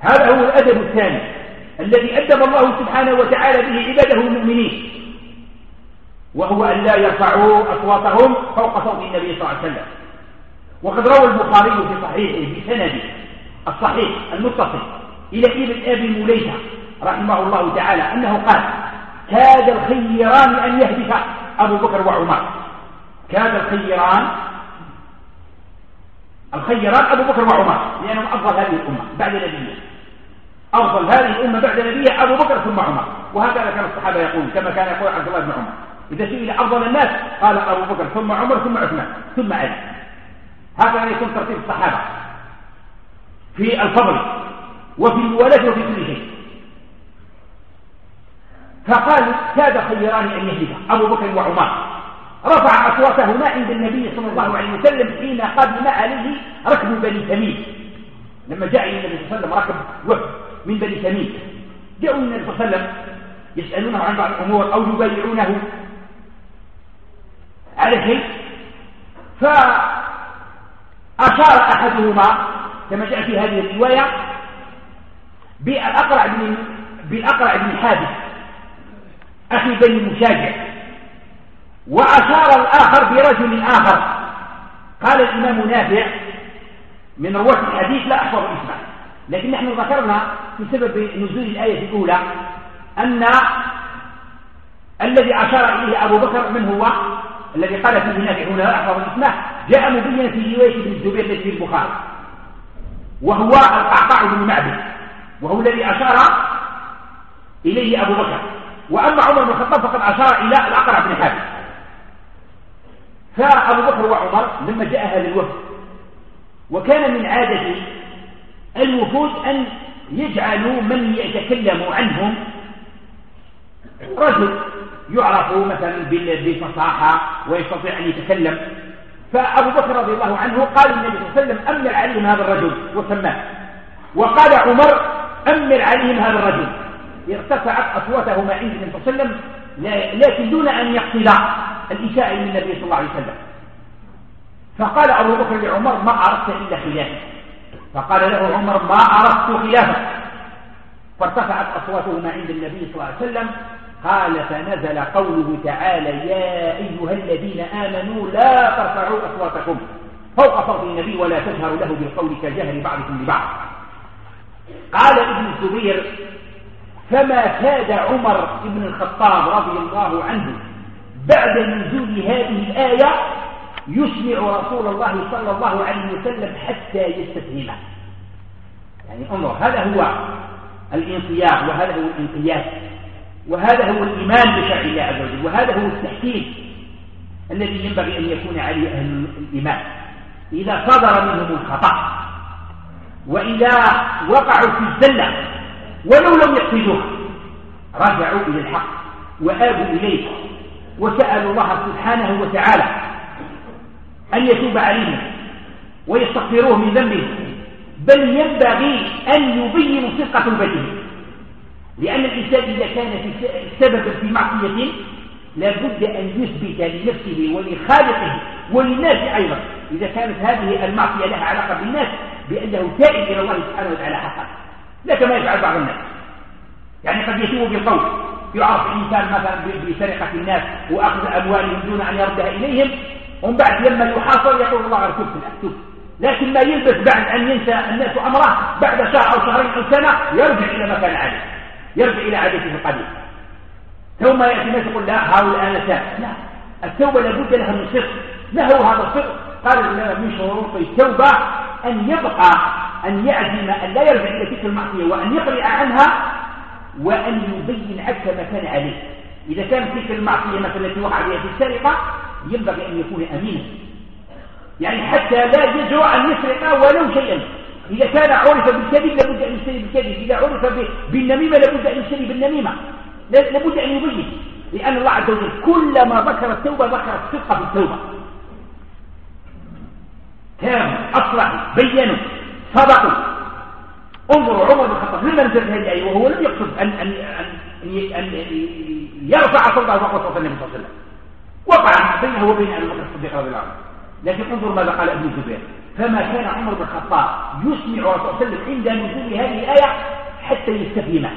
هذا هو الأدب الثاني الذي أدب الله سبحانه وتعالى به عباده المؤمنين. وهو أن لا يرفعوا أصواتهم فوق صوت النبي صلى الله عليه وسلم. وقد روى البخاري في صحيحه بسنده الصحيح المتصل إلى ابن أبي مليكة رحمه الله تعالى أنه قال كاد الخيران أن يهدف أبو بكر وعمر. كاد الخيران الخيران أبو بكر وعمر لأنهم أفضل هذه الأمة بعد نبيه. أفضل هذه الأمة بعد نبيه أبو بكر ثم عمر. وهكذا كان الصحابة يقولون كما كان يقول عبد الله بن عمر. إذا سئل أفضل الناس قال أبو بكر ثم عمر ثم عثمان ثم علي. هكذا يكون ترتيب الصحابة. في الفضل وفي الموالاة وفي كل شيء فقال كاد خيران أن يهلك أبو بكر وعمر. رفع أصواتهما عند النبي صلى الله عليه وسلم حين قدم عليه ركب بني تميم. لما جاء إلى النبي صلى الله عليه وسلم ركب وفد من بني تميم. جاءوا النبي صلى الله عليه وسلم يسألونه عن بعض الأمور أو يبايعونه على شيء. فأشار أحدهما كما جاء في هذه الرواية بالأقرع بن بالأقرع بن حادث أخي بني مشاجع. وأشار الآخر برجل آخر. قال الإمام نافع من رواة الحديث لا أحفظ اسمه لكن نحن ذكرنا في سبب نزول الآية الأولى أن الذي أشار إليه أبو بكر من هو؟ الذي قال فيه نافع هنا أحفظ اسمه جاء مبينا في رواية ابن الزبير التي في البخاري. وهو القعقاع بن معبد وهو الذي أشار إليه أبو بكر. وأما عمر بن الخطاب فقد أشار إلى الأقرع بن حاتم. فأبو بكر وعمر لما جاء هذا الوفد وكان من عادة الوفود أن يجعلوا من يتكلم عنهم رجل يعرف مثلا بالفصاحة ويستطيع أن يتكلم. فأبو بكر رضي الله عنه قال النبي صلى الله عليه وسلم أمر عليهم هذا الرجل وسماه. وقال عمر أمر عليهم هذا الرجل. ارتفعت أصواتهما عند النبي صلى الله عليه وسلم لكن دون أن يقصد الإساءة من النبي صلى الله عليه وسلم. فقال أبو بكر لعمر ما أردت إلا خلافه فقال له عمر ما أردت خلافه فارتفعت أصواتهما عند النبي صلى الله عليه وسلم. قال فنزل قوله تعالى يا أيها الذين آمنوا لا ترفعوا أصواتكم فوق صوت النبي ولا تجهروا له بالقول كجهر بعضكم لبعض. قال ابن الزبير فما كاد عمر بن الخطاب رضي الله عنه بعد نزول هذه الآية يسمع رسول الله صلى الله عليه وسلم حتى يستفهمه يعني انظر هذا هو الانقياد وهذا هو الانقياد وهذا هو الإيمان بشرع الله عز وجل وهذا هو التحكيم الذي ينبغي أن يكون عليه أهل الإيمان. إذا صدر منهم الخطأ وإذا وقعوا في الزلة ولو لم يقصدوها رجعوا إلى الحق وآبوا إليه وسألوا الله سبحانه وتعالى أن يتوب عليهم ويستغفروه من ذنبه بل ينبغي أن يبينوا صدق توبته لأن الإنسان إذا كان في سبب في معصية لابد أن يثبت لنفسه ولخالقه وللناس أيضا. إذا كانت هذه المعصية لها علاقة بالناس بأنه تائب إلى الله سبحانه وتعالى حقا. لا كما يفعل بعض الناس. يعني قد يتوب بالقول يعرف الإنسان مثلا بسرقة الناس وأخذ أموالهم دون أن يردها إليهم ومن بعد لما يحاصر يقول الله أكتب أكتب. لكن ما يلبس بعد أن ينسى الناس أمره بعد شهر أو شهرين أو سنة يرجع إلى ما كان يرجع إلى عادته القديم ثم يأتي الناس يقول لا هؤلاء أنا تاب لا. التوبة لابد لها من صدق. ما هو هذا الصدق؟ قال من شروط التوبة أن يبقى أن يعزم أن لا يرجع إلى تلك المعصية وأن يقلع عنها وأن يبين عكس ما كان عليه. إذا كانت تلك المعصية مثلا التي وقع بها في السرقة ينبغي أن يكون أمينا. يعني حتى لا يجرؤ أن يسرق ولو شيئا. إذا كان عرف بالكذب لابد أن يشتري بالكذب إذا عرف بالنميمة لابد أن يشتري بالنميمة. لابد أن يبين. لأن الله عز وجل كلما ذكر التوبة ذكر الصدق في التوبة كانوا أصلحوا بينوا صدقوا. انظروا عمر بن الخطاب لما نزلت هذه الآية؟ وهو لم يقصد أن أن أن, أن يرفع صوته فوق صوت النبي صلى الله عليه وسلم. وقع بينه وبين أبي بكر الصديق رضي الله عنه. لكن انظر ماذا قال ابن الزبير فما كان عمر بن الخطاب يسمع رسول الله الله وسلم عند نزول هذه الآية حتى يستفهمه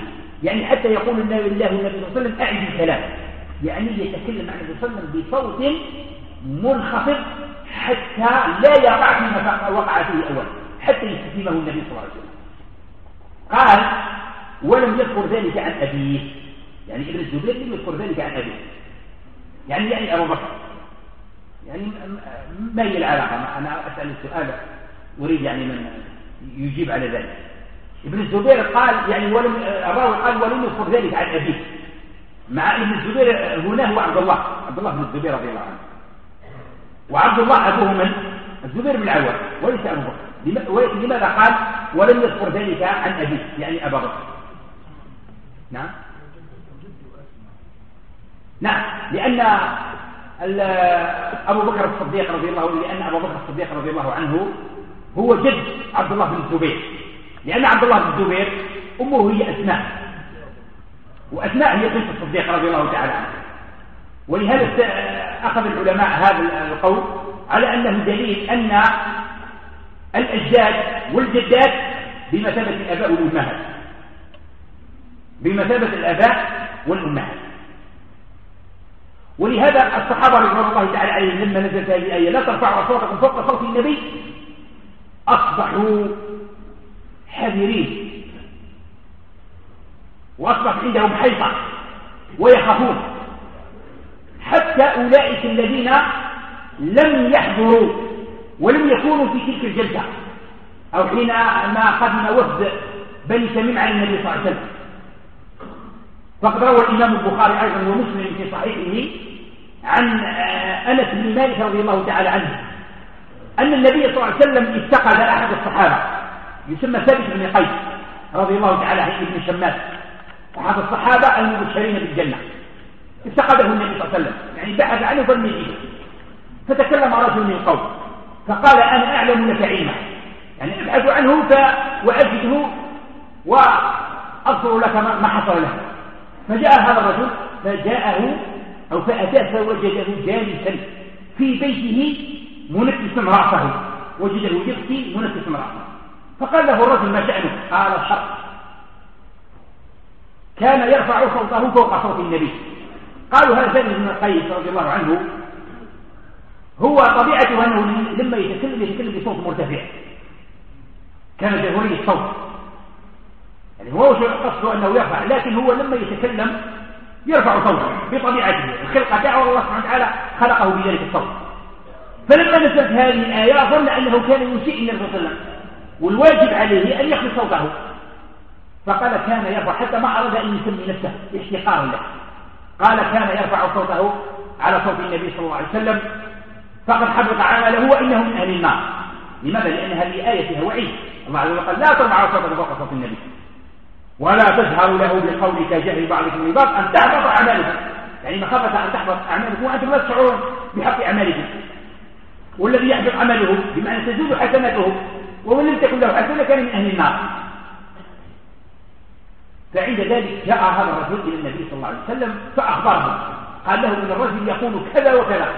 يعني حتى يقول الله النبي صلى الله عليه وسلم أعد الكلام. يعني يتكلم عن النبي صلى الله عليه وسلم بصوت منخفض. حتى لا يقع فيما وقع فيه أول حتى يستفهمه النبي صلى الله عليه وسلم. قال ولم يذكر ذلك عن أبيه. يعني ابن الزبير لم يذكر ذلك عن أبيه. يعني يعني أبو بكر. يعني ما هي العلاقة؟ أنا أسأل السؤال أريد يعني من يجيب على ذلك. ابن الزبير قال يعني ولم الراوي قال ولم يذكر ذلك عن أبيه. مع ابن الزبير هنا هو عبد الله عبد الله بن الزبير رضي الله عنه. وعبد الله أبوه من الزبير بن العوام وليس أبو بكر. لماذا قال؟ ولم يذكر ذلك عن أبيه يعني أبا بكر. نعم. نعم. لأن أبو بكر الصديق رضي الله عنه لأن أبو بكر الصديق رضي الله عنه هو جد عبد الله بن الزبير لأن عبد الله بن الزبير أمه هي أسماء وأسماء هي بنت الصديق رضي الله تعالى عنه. ولهذا أخذ العلماء هذا القول على أنه دليل أن الأجداد والجدات بمثابة الآباء والأمهات. بمثابة الآباء والأمهات. ولهذا الصحابة رضوان الله تعالى عليهم لما نزلت هذه الآية لا ترفعوا أصواتكم فوق صوت النبي. أصبحوا حذرين. وأصبح عندهم حيطة ويخافون. حتى أولئك الذين لم يحضروا ولم يكونوا في تلك الجلسة أو حينما قدم وفد بني تميم على النبي صلى الله عليه وسلم. فقد روى الإمام البخاري أيضا ومسلم في صحيحه عن أنس بن مالك رضي الله تعالى عنه أن النبي صلى الله عليه وسلم اتخذ أحد الصحابة يسمى ثابت بن قيس رضي الله تعالى عنه ابن شماس أحد الصحابة المبشرين بالجنة. اتخذه النبي صلى الله عليه وسلم. يعني بحث عنه فلم يجده فتكلم رجل من قوم. فقال أنا أعلم لك علما يعني ابحث عنه وأجده وأذكر لك ما حصل له. فجاء هذا الرجل فجاءه أو فأتاه فوجده جالسا في بيته منكسا رأسه. وجده يبكي منكسا رأسه. فقال له الرجل ما شأنه قال الحق. كان يرفع صوته فوق صوت النبي. قالوا هذا سيد بن القيس رضي الله عنه هو طبيعته أنه لما يتكلم يتكلم بصوت مرتفع. كان جهوري الصوت. يعني هو قصده أنه يرفع لكن هو لما يتكلم يرفع صوته بطبيعته. الخلقة دعوة الله سبحانه وتعالى خلقه بذلك الصوت. فلما نزلت هذه الآية ظن أنه كان يسيء النبي صلى الله عليه وسلم. والواجب عليه أن يخفض صوته. فقال كان يرفع حتى ما أراد أن يسمي نفسه إحتقارا له. قال كان يرفع صوته على صوت النبي صلى الله عليه وسلم فقد حبط عمله وإنه من أهل النار. لماذا؟ لأن هذه آية فيها وعيد. الله عز وجل قال لا ترفعوا صوتك فوق صوت النبي. ولا تجهروا له بالقول كجهل بعضكم لبعض أن تحبط أعمالكم يعني مخافة أن تحبط أعمالكم وأنتم لا تشعرون بحق أعمالكم والذي يحبط عمله بمعنى تزول حسناته ومن لم تكن له حسنة كان من أهل النار. فعند ذلك جاء هذا الرجل إلى النبي صلى الله عليه وسلم فأخبره. قال له إن الرجل يقول كذا وكذا.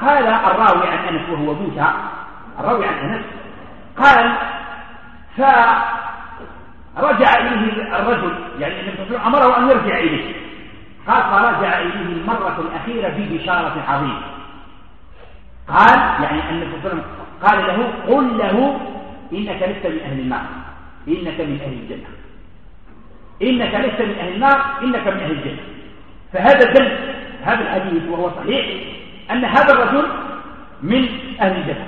قال الراوي عن أنس وهو موسى الراوي عن أنس. قال فرجع إليه الرجل. يعني النبي صلى الله عليه وسلم أمره أن يرجع إليه. قال فرجع إليه المرة الأخيرة ببشارة عظيمة. قال يعني النبي صلى الله عليه وسلم قال له قل له إنك لست من أهل النار إنك من أهل الجنة. إنك لست من أهل النار إنك من أهل الجنة. فهذا دل هذا الحديث وهو صحيح أن هذا الرجل من أهل الجنة.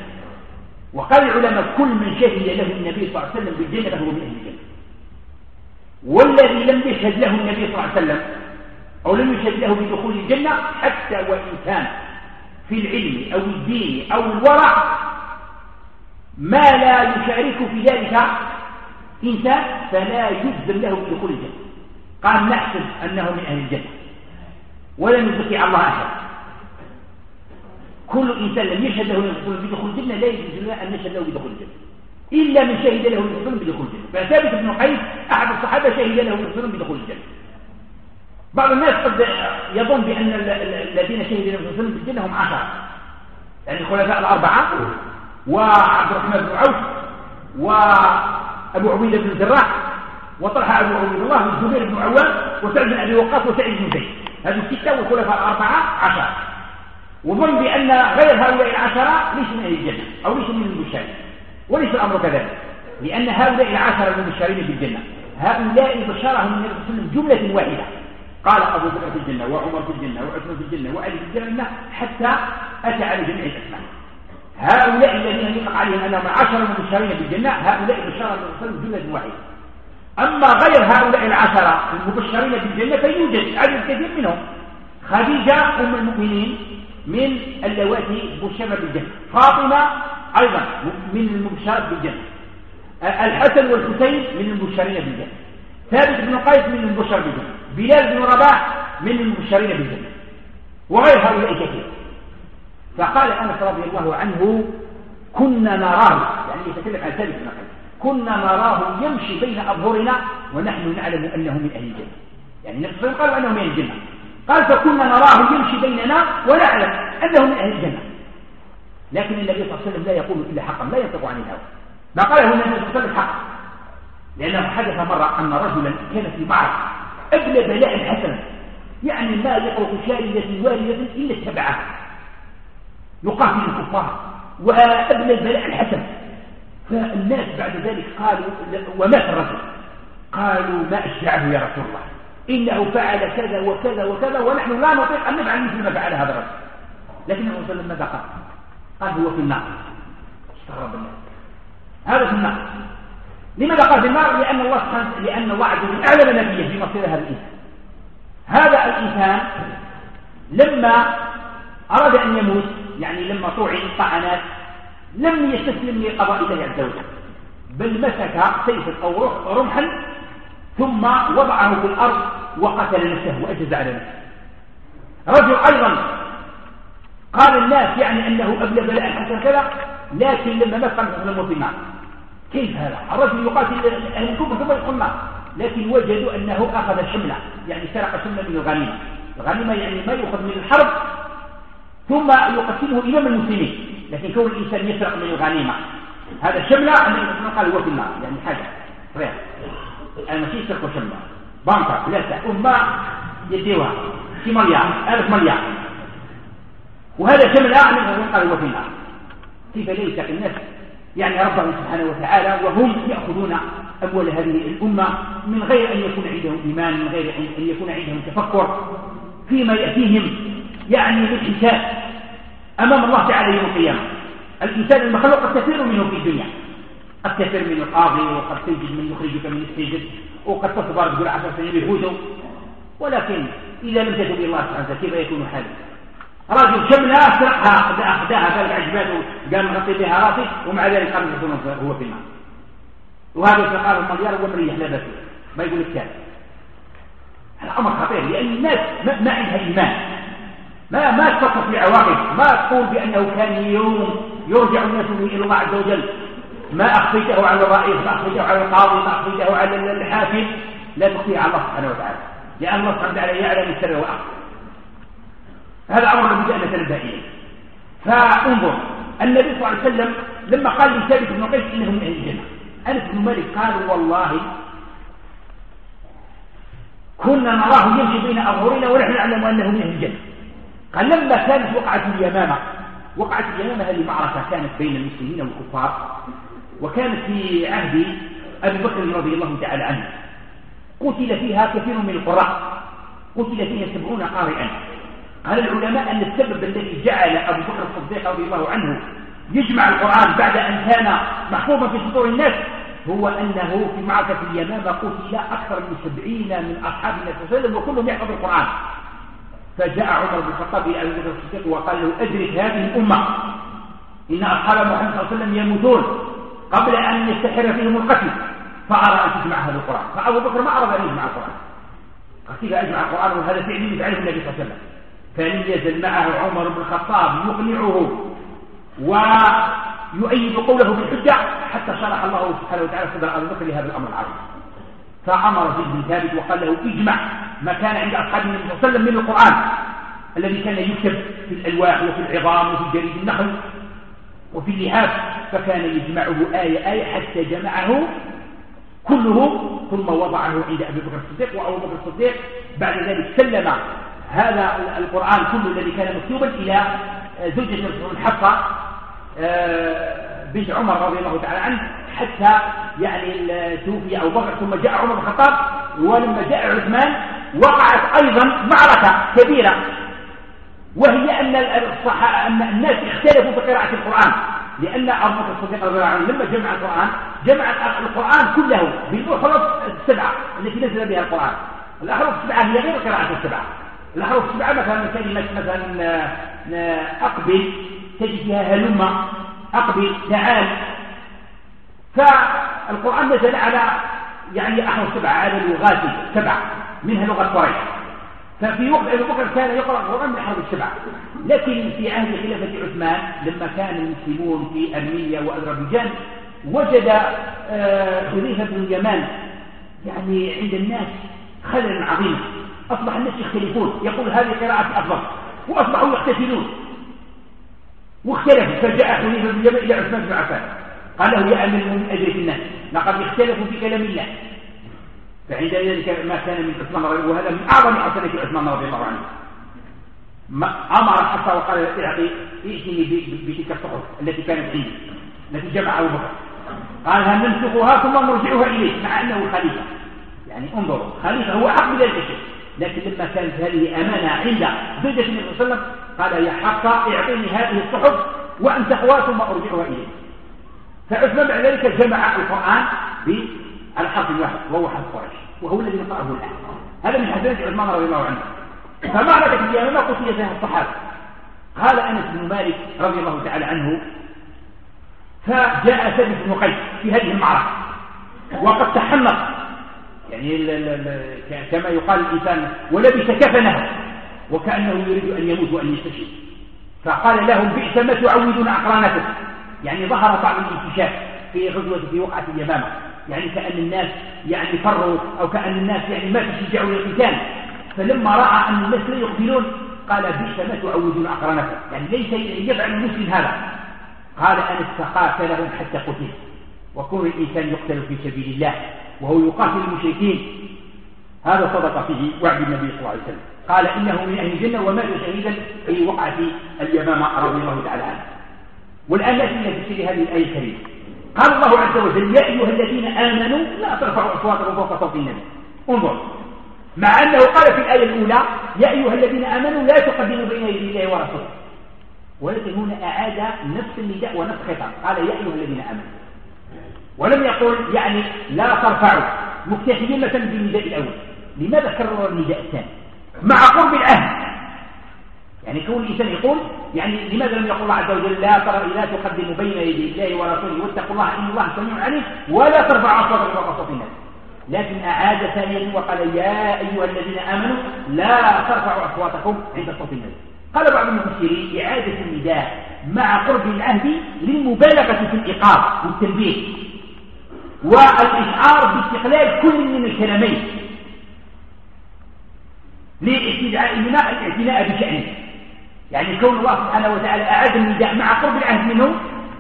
وقال العلماء كل من شهد له النبي صلى الله عليه وسلم بالجنة فهو من أهل الجنة. والذي لم يشهد له النبي صلى الله عليه وسلم أو لم يشهد له بدخول الجنة حتى وإن كان في العلم أو الدين أو الورع ما لا يشارك في ذلك إنسان فلا يجزم له بدخول الجنة. قال نحسب أنه من أهل الجنة. ولم يزكي الله أحد. كل إنسان لم يشهد له بدخول الجنة لا يجوز أن نشهد له بدخول الجنة. إلا من شهد له بدخول الجنة. فثابت بن قيس أحد الصحابة شهد له بدخول الجنة. بعض الناس قد يظن بأن الذين شهدوا النبي صلى بالجنة هم عشرة. يعني الخلفاء الأربعة وعبد الرحمن بن عوف وأبو عبيدة بن الجراح وطلحة أبو عبيد الله والزبير بن عوام وسعد بن أبي وقاص وسعيد بن زيد. هذه الستة والخلفاء الأربعة عشرة وظن بأن غير هؤلاء العشرة ليس من أهل الجنة أو ليس من المبشرين وليس الأمر كذلك لأن هؤلاء العشرة المبشرين بالجنة هؤلاء بشرهم النبي صلى الله عليه وسلم جملة واحدة. قال أبو بكر في الجنة وعمر في الجنة وعثمان في الجنة وعلي في الجنة حتى أتى على جميع الأسماء هؤلاء الذين يطلق عليهم أنهم عشر مبشرين بالجنة هؤلاء بشار النبي صلى الله عليه وسلم جملة واحدة أما غير هؤلاء العشرة المبشرين بالجنة فيوجد عدد كثير منهم. خديجة أم المؤمنين من اللواتي بشرنا بالجنة فاطمة أيضا من المبشرات بالجنة الحسن والحسين من المبشرين بالجنة ثابت بن قيس من المبشر بالجنة بلال بن رباح من المبشرين بالجنة وغير هؤلاء كثير. فقال أنس رضي الله عنه كنا نراه. يعني يتكلم عن بن قيس كنا نراه يمشي بين أظهرنا ونحن نعلم أنه من أهل الجنة. يعني النبي صلى الله عليه وسلم قال أنه من أهل الجنة. قال فكنا نراه يمشي بيننا ونعلم أنه من أهل الجنة. لكن النبي صلى الله عليه وسلم لا يقول إلا حقا لا ينطق عن الهوى. ما قاله النبي صلى الله عليه وسلم حقا. لأنه حدث مرة أن رجلا كان في معركة أبلى بلاء حسنا يعني ما يطرق شارية واردة إلا اتبعها يقاتل الكفار. وأبلى البلاء الحسن. فالناس بعد ذلك قالوا ومات الرجل. قالوا ما أشجعه يا رسول الله؟ إنه فعل كذا وكذا وكذا ونحن لا نطيق أن نفعل مثل ما فعل هذا الرجل. لكن الرسول صلى الله عليه وسلم ماذا قال؟ قال هو في النار. استغرب الناس. هذا في النار. لماذا قال في النار؟ لأن الله سبحانه لأن وجل أعلم نبيه مصير هذا الإنسان. هذا الإنسان لما أراد أن يموت يعني لما طوعن طعنات لم يستسلم لقضاء الله عز وجل. بل مسك سيفا أو رمحا ثم وضعه في الأرض وقتل نفسه وأجز على نفسه. رجل أيضا قال الناس يعني أنه أبلغ بلاء حسن كذا لكن لما مات قال النار كيف هذا؟ الرجل يقاتل أهل الكوفة ثم النار لكن وجدوا أنه أخذ شملة يعني سرق شملة من الغنيمة. الغنيمة يعني ما يؤخذ من الحرب ثم يقسمه إمام المسلمين. لكن كون الإنسان يسرق من الغنيمة. هذا شملة وسلم قال هو في النار يعني حاجة. ريال أنا ماشي يسرقوا شملة. بانكا ثلاثة أمة يديوها. في مليار ألف مليار. وهذا شملة وسلم قال هو في النار كيف لا يتقي الناس؟ يعني ربهم سبحانه وتعالى وهم يأخذون أموال هذه الأمة من غير أن يكون عندهم إيمان من غير أن يكون عندهم تفكر فيما يأتيهم. يعني بالحساب أمام الله تعالى يوم القيامة. الإنسان المخلوق قد تفر منه في الدنيا. قد تفر من القاضي وقد تجد من يخرجك من السجن وقد تصبر تقول عشر سنين يفوتوا ولكن إذا لم تتب الله سبحانه كيف يكون حالك رجل شملة أسرقها أخذها قال عجباته قال نغطي بها راسي ومع ذلك قال هو في النار. وهذا قال المليار هو مريح لا بس ما يقول الثاني. هذا أمر خطير لأن الناس ما, ما عندها إيمان. ما ما تفكر في عواقب. ما تقول بأنه كان يوم يرجع الناس إلى الله عز وجل. ما أخفيته على الرئيس ما أخفيته على القاضي ما أخفيته على الحاكم. لا تخفيه على الله سبحانه وتعالى. لأن الله سبحانه وتعالى يعلم السر والأخر هذا أمر لابد أن نتنبه إليه فانظر النبي صلى الله عليه وسلم لما قال لثابت بن قيس إنه من أهل الجنة. أنس بن مالك قال والله كنا نراه يمشي بين أظهرنا ونحن نعلم أنه من أهل الجنة. قال لما كانت وقعة اليمامة وقعة اليمامة هذه معركة كانت بين المسلمين والكفار وكانت في عهد أبي بكر رضي الله تعالى عنه. قتل فيها كثير من القراء قتل فيها سبعون قارئا. قال العلماء أن السبب الذي جعل أبو بكر الصديق رضي الله عنه يجمع القرآن بعد أن كان محفوظا في صدور الناس هو أنه في معركة اليمامة قتل أكثر من سبعين من أصحاب النبي صلى الله عليه وسلم وكلهم يحفظ القرآن. فجاء عمر بن الخطاب إلى أبي بكر الصديق وقال له أدرك هذه الأمة. إن أصحاب محمد صلى الله عليه وسلم يموتون قبل أن يستحر فيهم القتل. فأرى أن تجمع هذا القرآن. فأبو بكر ما أراد أن يجمع القرآن. كيف أجمع القرآن وهذا فعل يفعله النبي صلى الله عليه وسلم. فلم يزل معه عمر بن الخطاب يقنعه ويؤيد قوله بالحجة حتى شرح الله سبحانه وتعالى صدر أبو بكر لهذا الأمر العظيم. فأمر بن ثابت وقال له اجمع ما كان عند أصحاب النبي صلى الله عليه وسلم من القرآن الذي كان يكتب في الألواح وفي العظام وفي جريد النخل وفي اللحاف فكان يجمعه آية آية حتى جمعه كله ثم وضعه عند أبي بكر الصديق وأبو بكر الصديق. بعد ذلك سلم هذا القرآن كله الذي كان مكتوبا إلى زوجة حفصة آه، بنت عمر رضي الله تعالى عنه حتى يعني توفي أبو بكر ثم جاء عمر بن الخطاب ولما جاء عثمان وقعت أيضا معركة كبيرة. وهي أن الناس اختلفوا في قراءة القرآن لأن أبو بكر الصديق رضي الله عنه لما جمع القرآن جمع القرآن كله بالأحرف السبعة التي نزل بها القرآن. الأحرف السبعة هي غير قراءة السبعة. الأحرف السبعة مثلا كلمة مثلا آه، أقبل تجد فيها هلمة أقبل تعال فالقرآن نزل على يعني أحرف سبعة على اللغات سبعة منها لغة قريش. ففي وقت بكر كان يقرأ القرآن حرف السبعة. لكن في عهد خلافة عثمان لما كان المسلمون في أرمينيا وأذربيجان وجد آه، حذيفة بن اليمان يعني عند الناس خللا عظيما أصبح الناس يختلفون يقول هذه قراءة أفضل وأصبحوا يختلفون واختلفوا فجاء حذيفة بن اليمان إلى عثمان بن عفان. قال له يا أمير المؤمنين أدرك الناس. لقد اختلفوا في كلام الله. فعند ذلك ما كان من عثمان رضي الله وهذا من أعظم حسنة عثمان رضي الله عنه. أمر حتى وقال اعطي ائتني بتلك الصحف التي كانت عندي التي جمع أبو بكر. قال هل ننسخها ثم نرجعها إليه مع أنه خليفة. يعني انظروا خليفة هو حق بذلك الشيء لكن لما كانت هذه أمانة عند زوجة النبي صلى الله عليه وسلم قال يا حق اعطيني هذه الصحف وأمسحها ثم أرجعها إليه فعثمان بعد ذلك جمع القرآن بالحرف الواحد وهو حرف قريش وهو الذي نقرأه الآن. هذا من حسنات عثمان رضي الله عنه. فمعركة اليمامة قتل فيها الصحابة قال أنس بن مالك رضي الله تعالى عنه فجاء ثابت بن قيس في هذه المعركة وقد تحنق يعني كما يقال الإنسان ولبس كفنه. وكأنه يريد أن يموت وأن يستشهد. فقال لهم بئس ما تعودون أقرانكم. يعني ظهر طعم الانتشاف في غزوة في وقعة اليمامة. يعني كأن الناس يعني فروا أو كأن الناس يعني ما تشجعوا للقتال. فلما رأى أن الناس لا يقبلون قال بئس ما تعودون أقرانكم. يعني ليس يفعل المسلم هذا. قال أنس فقاتلهم حتى قتل وكون الإنسان يقتل في سبيل الله وهو يقاتل المشركين. هذا صدق فيه وعد النبي صلى الله عليه وسلم. قال إنه من أهل الجنة ومات شهيدا في وقعة اليمامة رضي الله تعالى عنه. والآن نأتي تفسير هذه الآية الكريمة. قال الله عز وجل يا أيها الذين آمنوا لا ترفعوا أصواتكم فوق صوت النبي. انظر. مع أنه قال في الآية الأولى يا أيها الذين آمنوا لا تقدموا بين يدي الله ورسوله. ولكن هنا أعاد نفس النداء ونفس الخطاب. قال يا أيها الذين آمنوا. ولم يقل يعني لا ترفعوا. مكتفيين مثلا بالنداء الأول. لماذا كرر النداء الثاني؟ مع قرب العهد يعني كون الإنسان يقول؟ يعني لماذا لم يقول الله عز وجل لا ترى لا تقدموا بين يدي الله ورسوله واتقوا الله إن الله سميع عليم ولا ترفعوا أصواتكم فوق صوت الناس. لكن أعاد ثانيا وقال يا أيها الذين آمنوا لا ترفعوا أصواتكم عند صوت الناس. قال بعض المفسرين إعادة النداء مع قرب العهد للمبالغة في الإيقاظ والتنبيه والإشعار باستقلال كل من الكلامين الماء الاعتناء بشأنه؟ يعني كون الله سبحانه وتعالى أعاد النداء مع قرب العهد منه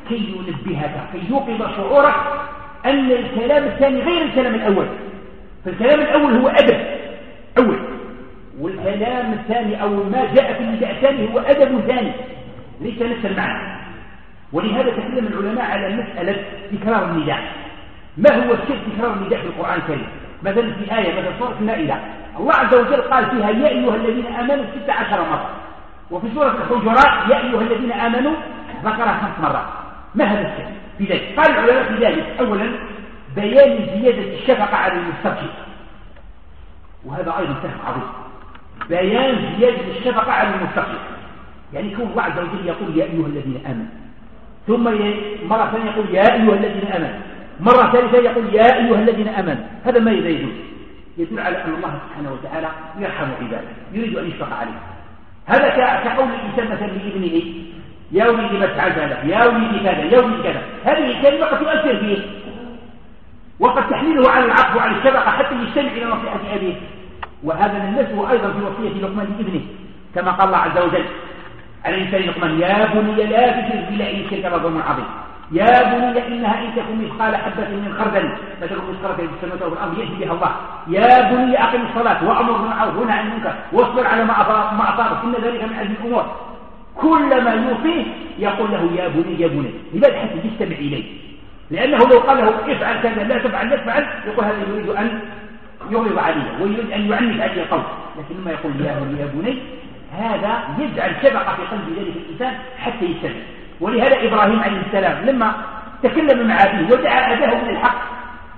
كي ينبهك كي يوقظ شعورك أن الكلام الثاني غير الكلام الأول. فالكلام الأول هو أدب أول. والكلام الثاني أو ما جاء في النداء الثاني هو أدب ثاني ليس نفس المعنى. ولهذا تكلم العلماء على مسألة تكرار النداء ما هو الشرك تكرار النداء في القرآن الكريم؟ مثلا في آية مثلا سورة المائدة. الله عز وجل قال فيها يا أيها الذين آمنوا ست عشر مرة. وفي سورة الحجرات يا أيها الذين آمنوا ذكرها خمس مرات. ما هذا الشرك في ذلك. قال العلماء في ذلك. أولا بيان زيادة الشفقة على المستبشر. وهذا أيضا سهم عظيم. بيان زيادة الشفقة على المستبشر. يعني يكون الله عز وجل يقول يا أيها الذين آمنوا. ثم مرة ثانية يقول يا أيها الذين آمنوا. مرة ثالثة يقول يا أيها الذين آمنوا هذا ما يدل يدل على أن الله سبحانه وتعالى يرحم عباده يريد أن يشفق عليه هذا كقول الإنسان مثلا لابنه يا ولدي ما تفعل هذا يا ولدي كذا يا ولدي كذا. هذه الكلمة قد تؤثر فيه. وقد تحمله على العفو وعلى الشفقة حتى يستمع إلى نصيحة أبيه. وهذا من نفسه أيضا في وصية لقمان لابنه كما قال الله عز وجل على لسان لقمان يا بني لا تشرك بالله إن الشرك لظلم عظيم يا بني إنها إن تكن مثقال حبة من خردل فتكن مثقالة في السماوات والأرض يأتي بها الله. يا بني أقم الصلاة وأمر بالمعروف ونهى عن المنكر واصبر على ما أصابك إن ذلك من عزم الأمور. كلما يوصيه يقول له يا بني يا بني. لماذا حتى يستمع إليه لأنه لو قال له افعل كذا لا تفعل لا تفعل يقول هذا يريد أن يغلظ عليه ويريد أن يعنف هذه القول لكن لما يقول يا بني يا بني هذا يجعل شبقة في قلب ذلك الإنسان حتى يستمع. ولهذا إبراهيم عليه السلام لما تكلم مع أبيه ودعا أباه من الحق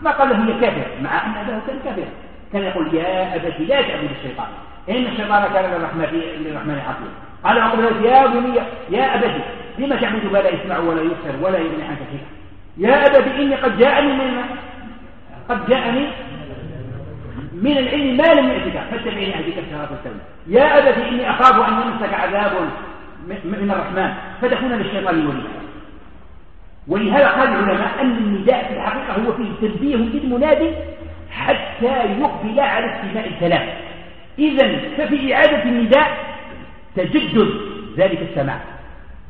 ما قال له هي كافر مع أن أباه كان كافرا كان يقول يا أبت لا تعبد الشيطان إن الشيطان كان للرحمن للرحمن عقيم قال عمر يا بني يا أبتي لما تعبد ما لا يسمع ولا يبصر ولا يغني عنك شيئا؟ يا أبتي إني قد جاءني من قد جاءني من العلم ما لم يأتك فاتبعني أهدك الصراط السوي يا أبتي إني أخاف أن يمسك عذاب من الرحمن. فتكون للشيطان وليا ولهذا قال العلماء أن النداء في الحقيقة هو فيه تنبيه للمنادي حتى يقبل على استماع الكلام. إذا ففي إعادة النداء تجدد ذلك السماع.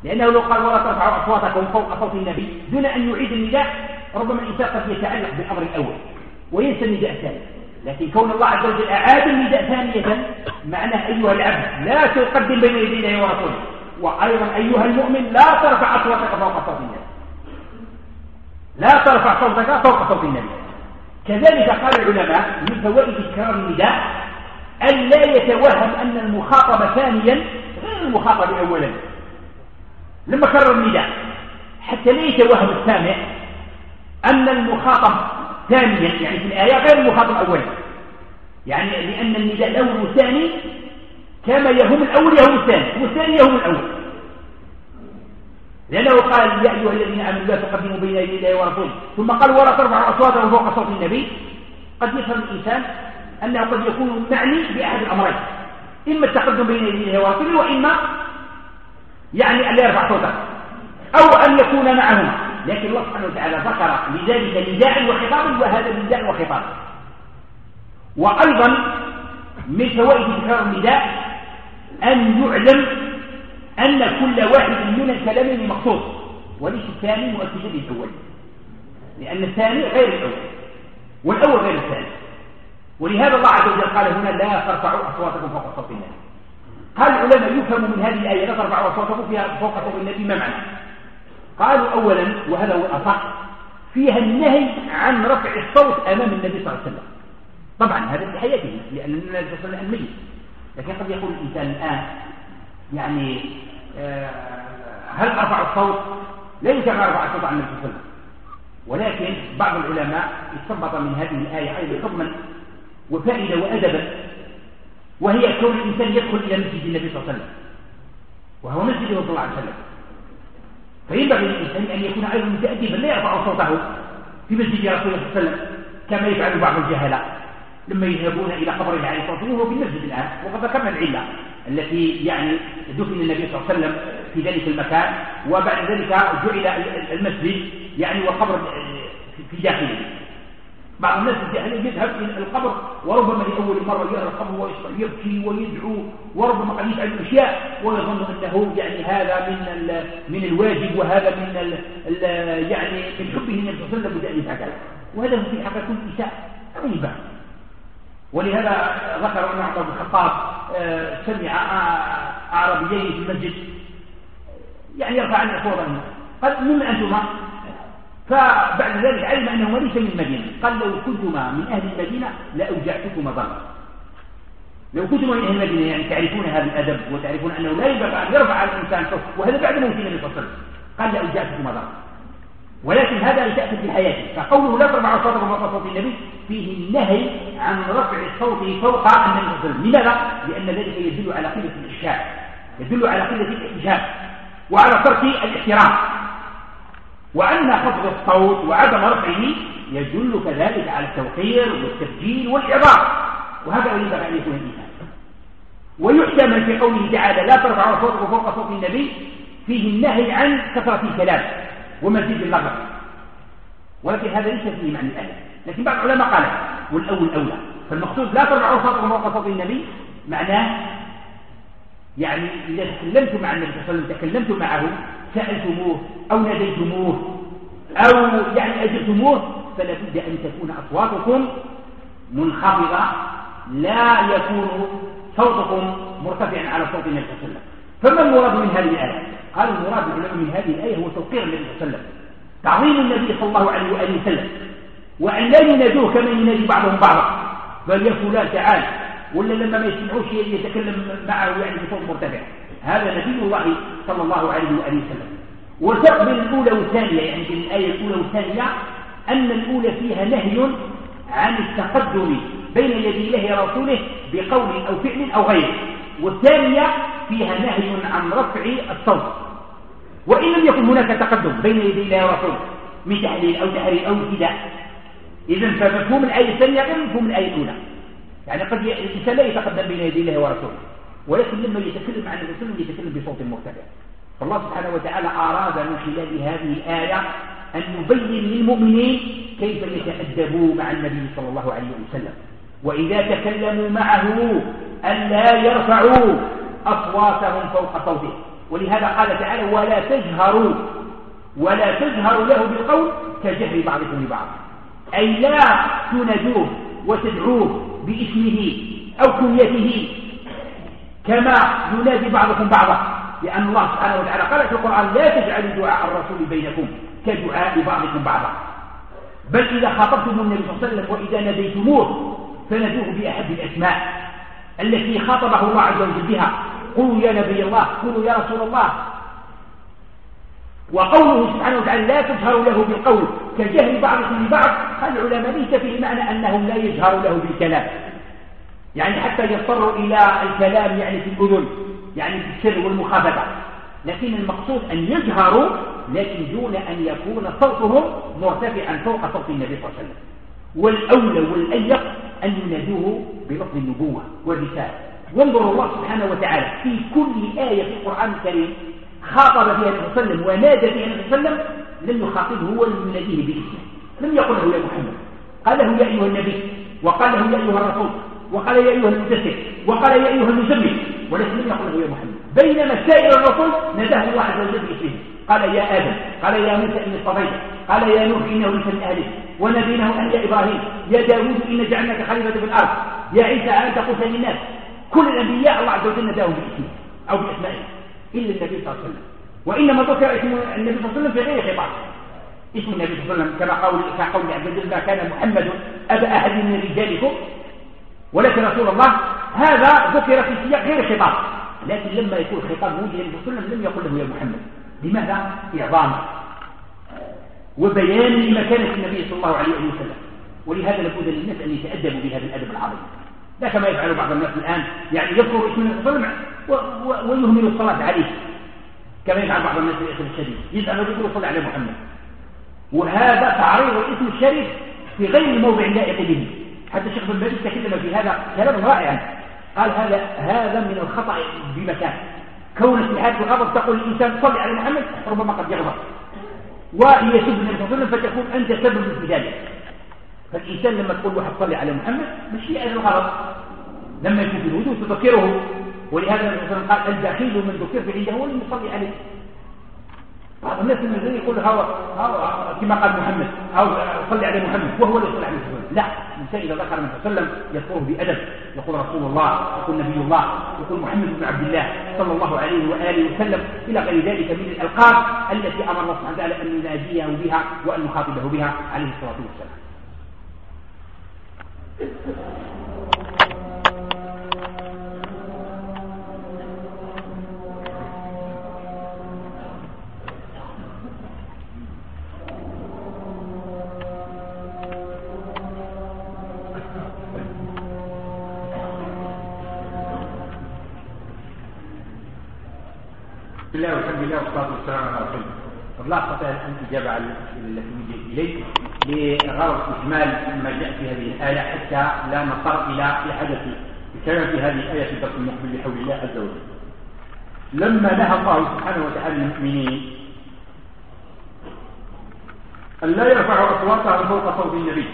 لأنه لو قال ولا ترفعوا أصواتكم فوق صوت النبي دون أن يعيد النداء ربما الإنسان قد يتعلق بالأمر الأول وينسى النداء الثاني. لكن كون الله عز وجل أعاد النداء ثانية معناه أيها العبد لا تقدم بين يدي الله. وأيضا أيها المؤمن لا ترفع أصواتك فوق صوت الناس لا ترفع صوتك فوق صوت النبي. كذلك قال العلماء من فوائد تكرار النداء أن لا يتوهم أن المخاطب ثانيا غير المخاطب أولا. لما كرر النداء حتى لا يتوهم السامع أن المخاطب ثانيا يعني في الآية غير المخاطب أولا. يعني لأن النداء الأول والثاني كما يهم الأول يهم الثاني. والثاني يهم الأول. لأنه قال يا أيها الذين آمنوا لا تقدموا بين يدي الله ورسوله. ثم قال ولا ترفعوا أصواتهم فوق صوت النبي. قد يفهم الإنسان أنه قد يكون معني بأحد الأمرين. إما التقدم بين يدي الله ورسوله وإما يعني أن لا يرفع صوته. أو أن يكون معهما لكن الله سبحانه وتعالى ذكر لذلك نداء وخطاب وهذا نداء وخطاب. وأيضا من فوائد تكرار النداء أن يعلم أن كل واحد من الكلامين مقصود وليس الثاني مؤكدا للأول لأن الثاني غير الأول والأول غير الثاني. ولهذا الله عز وجل قال هنا لا ترفعوا أصواتكم فوق صوت النبي. قال العلماء يفهم من هذه الآية لا ترفعوا أصواتكم فيها فوق صوت النبي ما معنى؟ قالوا أولا وهذا هو الأصح فيها النهي عن رفع الصوت أمام النبي صلى الله عليه وسلم. طبعا هذا في حياته لأن النبي صلى الله عليه وسلم لكن قد يقول الإنسان الآن يعني آه، هل أرفع الصوت؟ لا يمكن أن أرفع الصوت عن النبي صلى الله عليه وسلم. ولكن بعض العلماء استنبط من هذه الآية أيضا حكما وفائدة وأدبا وهي كون الإنسان يدخل إلى مسجد النبي صلى الله عليه وسلم وهو مسجده صلى الله عليه وسلم. فينبغي للإنسان أن يكون أيضا متأدبا لا يرفع صوته في مسجد رسول الله صلى الله عليه وسلم كما يفعل بعض الجهلاء. لما يذهبون إلى قبره عليه الصلاة والسلام وهو في المسجد الآن وقد ذكرنا العلة التي يعني دفن النبي صلى الله عليه وسلم في ذلك المكان وبعد ذلك جعل المسجد يعني والقبر في داخله بعض الناس الجاهلين يذهب إلى القبر وربما لأول مرة يرى القبر ويبكي ويدعو وربما قد يفعل أشياء ويظن أنه يعني هذا من من الواجب وهذا من ال ال يعني من حبه النبي صلى الله عليه وسلم وهذا في الحقيقة كل اساءه عجيبه ولهذا ذكر أن عمر بن الخطاب آه، سمع أعرابيين في المسجد. يعني يرفعن اصواتهما قال من أنتما؟ فبعد ذلك علم أنه ليس من المدينة. قال لو كنتما من أهل المدينة لأوجعتكما ضرا لو كنتما من أهل المدينة يعني تعرفون هذا الأدب وتعرفون أنه لا يرفع الإنسان صوته وهذا بعد موت النبي صلى الله عليه وسلم قال لأوجعتكما ضرا ولكن هذا لتأتي في حياته فقوله لا ترفع صوتكم فوق صوت النبي فيه النهي عن رفع الصوت فوق النبي صلى الله عليه لماذا؟ لأن ذلك يدل على قلة الإشهاد يدل على قلة الإحجاب وعلى ترك الاحترام. وأن خفض الصوت وعدم رفعه يدل كذلك على التوقير والتسجيل والإعظام وهذا ينبغي أن يكون الإنسان. ويحتمل في قوله تعالى لا ترفعوا صوتكم فوق صوت النبي فيه النهي عن كثرة الكلام. ومزيد اللغط ولكن هذا ليس فيه معنى الآية. لكن بعض العلماء قال والأول أولى. فالمقصود لا ترفعوا صوتكم فوق صوت النبي معناه يعني إذا تكلمت مع النبي صلى الله عليه وسلم تكلمت معه سألتموه أو ناديتموه أو يعني أجرتموه فلا بد أن تكون أصواتكم منخفضة لا يكون صوتكم مرتفعا على صوت النبي صلى الله عليه وسلم. فما المراد من هذه الآية؟ قال المراد من هذه الآية هو توقير النبي صلى الله عليه وسلم. تعظيم النبي صلى الله عليه وآله وسلم. وأن لا ينادوه كما ينادي بعضهم بعضا. بل يا فلان تعال. ولا لما ما يسمعوش يتكلم معه يعني بصوت مرتفع. هذا نبي الله صلى الله عليه وآله وسلم. بين الأولى والثانية يعني بين الآية الأولى والثانية أن الأولى فيها نهي عن التقدم بين يدي الله ورسوله بقول أو فعل أو غيره. والثانية فيها نهي عن رفع الصوت. وإن لم يكن هناك تقدم بين يدي الله ورسوله من تحليل أو تحرير أو ابتداء. إذا فمفهوم الآية الثانية غير مفهوم الآية الأولى. يعني قد الإنسان لا يتقدم بين يدي الله ورسوله ولكن لما يتكلم عن الرسول يتكلم بصوت مرتفع فالله سبحانه وتعالى أراد من خلال هذه الآية أن يبين للمؤمنين كيف يتأدبوا مع النبي صلى الله عليه وسلم. وإذا تكلموا معه ألا يرفعوا أصواتهم فوق صوته. ولهذا قال تعالى ولا تجهروا. ولا تجهروا له بالقول كجهر بعضكم لبعض. أي لا تنادوه وتدعوه باسمه أو كنيته كما ينادي بعضكم بعضا. لأن الله سبحانه وتعالى قال في القرآن لا تجعلوا دعاء الرسول بينكم كدعاء بعضكم بعضا. بل إذا خاطبتم النبي صلى الله عليه وسلم وإذا ناديتموه فندوه بأحد الأسماء. التي خاطبه الله عز وجل بها. قولوا يا نبي الله قولوا يا رسول الله. وقوله سبحانه وتعالى لا تجهروا له بالقول. كجهر بعضكم لبعض قال العلماء ليس فيه معنى أنهم لا يجهروا له بالكلام. يعني حتى يضطروا إلى الكلام يعني في الأذن يعني في السر والمخافته لكن المقصود أن يجهروا لكن دون أن يكون صوتهم مرتفعا فوق صوت النبي صلى الله عليه وسلم. والأولى والأيق أن ينادوه بلفظ النبوة والرسالة. وانظروا الله سبحانه وتعالى في كل آية في القرآن الكريم خاطب فيها النبي صلى الله عليه وسلم ونادى فيها النبي صلى الله عليه وسلم لم يخاطبه ولم يناديه باسمه لم يقل له يا محمد. قال له يا أيها النبي وقال له يا أيها الرسول وقال يا أيها المدثر وقال يا أيها المزمل ولكن لم يقل له يا محمد. بينما سائر الرسل ناداه الله عز وجل باسمه قال يا آدم قال يا موسى إني اصطفيتك قال يا نوح إنه ليس من أهلك ونبيناه أن يا إبراهيم يا داوود إن جعلناك خليفة في الأرض يا عيسى أنت قلت للناس كل الأنبياء الله عز وجل نداهم باسمه أو بأسمائه إلا النبي صلى الله عليه وسلم. وإنما ذكر اسم النبي صلى الله عليه وسلم في غير خطاب. اسم النبي صلى الله عليه وسلم كما قول كقول وجل ما كان محمد أبا أحد من رجالكم. ولكن رسول الله هذا ذكر في سياق غير خطاب. لكن لما يكون خطاب وجه الله وسلم لم يقل له يا محمد. لماذا؟ إعظاما وبيان لمكانة النبي صلى الله عليه وسلم. ولهذا لابد للناس أن يتأدبوا بهذا الأدب العظيم. لا كما يفعل بعض الناس الآن. يعني يذكر اسم وسلم ويهمل الصلاة عليه. كما يفعل بعض الناس الاسم الشديد. يزعل ويقول صلى على محمد. وهذا تعريض الاسم الشريف في غير الموضع اللائق به. حتى الشيخ بن باز تكلم في هذا كلاما رائعا. قال هذا هذا من الخطأ بمكان. كون في حالة الغضب تقول الإنسان صلي على محمد ربما قد يغضب. ويسب النبي صلى الله عليه وسلم فتكون أنت سبب في ذلك فالإنسان لما تقول واحد صلي على محمد مش هي الغلط لما يكون الوجود تذكره. ولهذا النبي صلى الله عليه وسلم قال الدخيل من ذكرت عنده هو اللي يصلي عليه. بعض الناس الذين يقول هو كما قال محمد أو صلي على محمد وهو اللي يصلي عليه. لا. الإنسان إذا ذكر النبي صلى الله عليه وسلم يذكره بأدب. يقول رسول الله يقول نبي الله يقول محمد بن عبد الله صلى الله عليه وآله وسلم إلى غير ذلك من الألقاب التي أمر الله سبحانه وتعالى أن نناديه بها وأن نخاطبه بها عليه الصلاة والسلام. لله والصلاة والسلام على رسول الله. قد أستطيع الإجابة على التي وجهت إليك لغرض إجمال ما جاء في هذه الآية حتى لا نضطر إلى إعادة الكلام في هذه الآية في الدرس المقبل بحول الله عز وجل. لما نهى الله سبحانه وتعالى المؤمنين أن لا يرفعوا أصواتهم فوق صوت النبي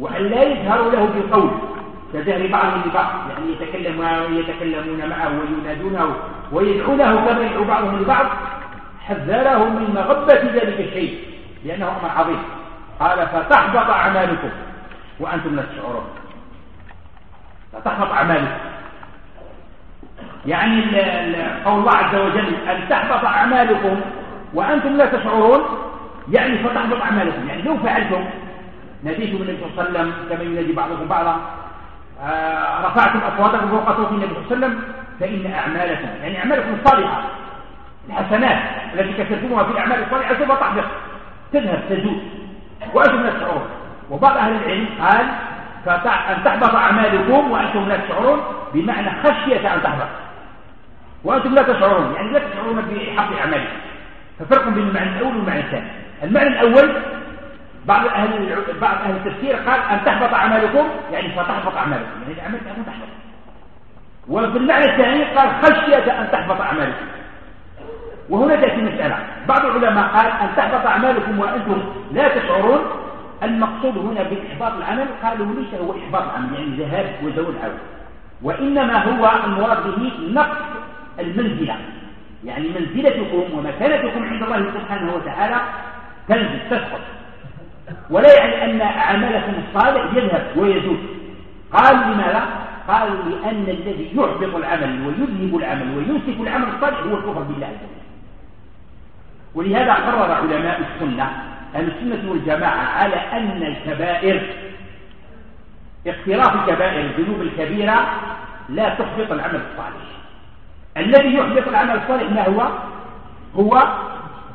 وأن لا يجهروا له بالقول كجهر بعضهم لبعض يعني يتكلم يتكلمون معه وينادونه ويدعونه كما يدعو بعضهم لبعض. حذرهم من مغبة ذلك الشيء لأنه أمر عظيم. قال فتحبط أعمالكم وأنتم لا تشعرون. فتحبط أعمالكم. يعني قول الله عز وجل أن تحبط أعمالكم وأنتم لا تشعرون. يعني فتحبط أعمالكم. يعني لو فعلتم ناديتم النبي صلى الله عليه وسلم كما ينادي بعضكم بعضا رفعتم أصواتكم فوق صوت النبي صلى الله عليه وسلم فإن أعمالكم يعني أعمالكم الصالحة الحسنات التي كسبتموها في الأعمال الصالحة سوف تحبط تذهب تزول وأنتم لا تشعرون. وبعض أهل العلم قال أن تحبط أعمالكم وأنتم لا تشعرون بمعنى خشية أن تحبط. وأنتم لا تشعرون يعني لا تشعرون بحق أعمالكم. ففرق بين المعنى الأول والمعنى الثاني. المعنى الأول بعض أهل بعض أهل التفسير قال أن تحبط أعمالكم يعني فتحبط أعمالكم يعني الأعمال تكون تحبط. وفي المعنى الثاني قال خشية أن تحبط أعمالكم. وهنا تأتي مسألة. بعض العلماء قال أن تحبط أعمالكم وأنتم لا تشعرون. المقصود هنا بإحباط العمل قالوا ليس هو إحباط العمل يعني ذهاب وزول العمل وإنما هو المراد به نقص المنزلة. يعني منزلتكم ومكانتكم عند الله سبحانه وتعالى تنزل تسقط. ولا يعني أن عملكم الصالح يذهب ويزول قال لماذا؟ قالوا لأن الذي يحبط العمل ويذهب العمل وينسف العمل الصالح هو الكفر بالله عز وجل. ولهذا قرر علماء السنة أهل السنة والجماعة على أن الكبائر اقتراف الكبائر الذنوب الكبيرة لا تحبط العمل الصالح. الذي يحبط العمل الصالح ما هو؟ هو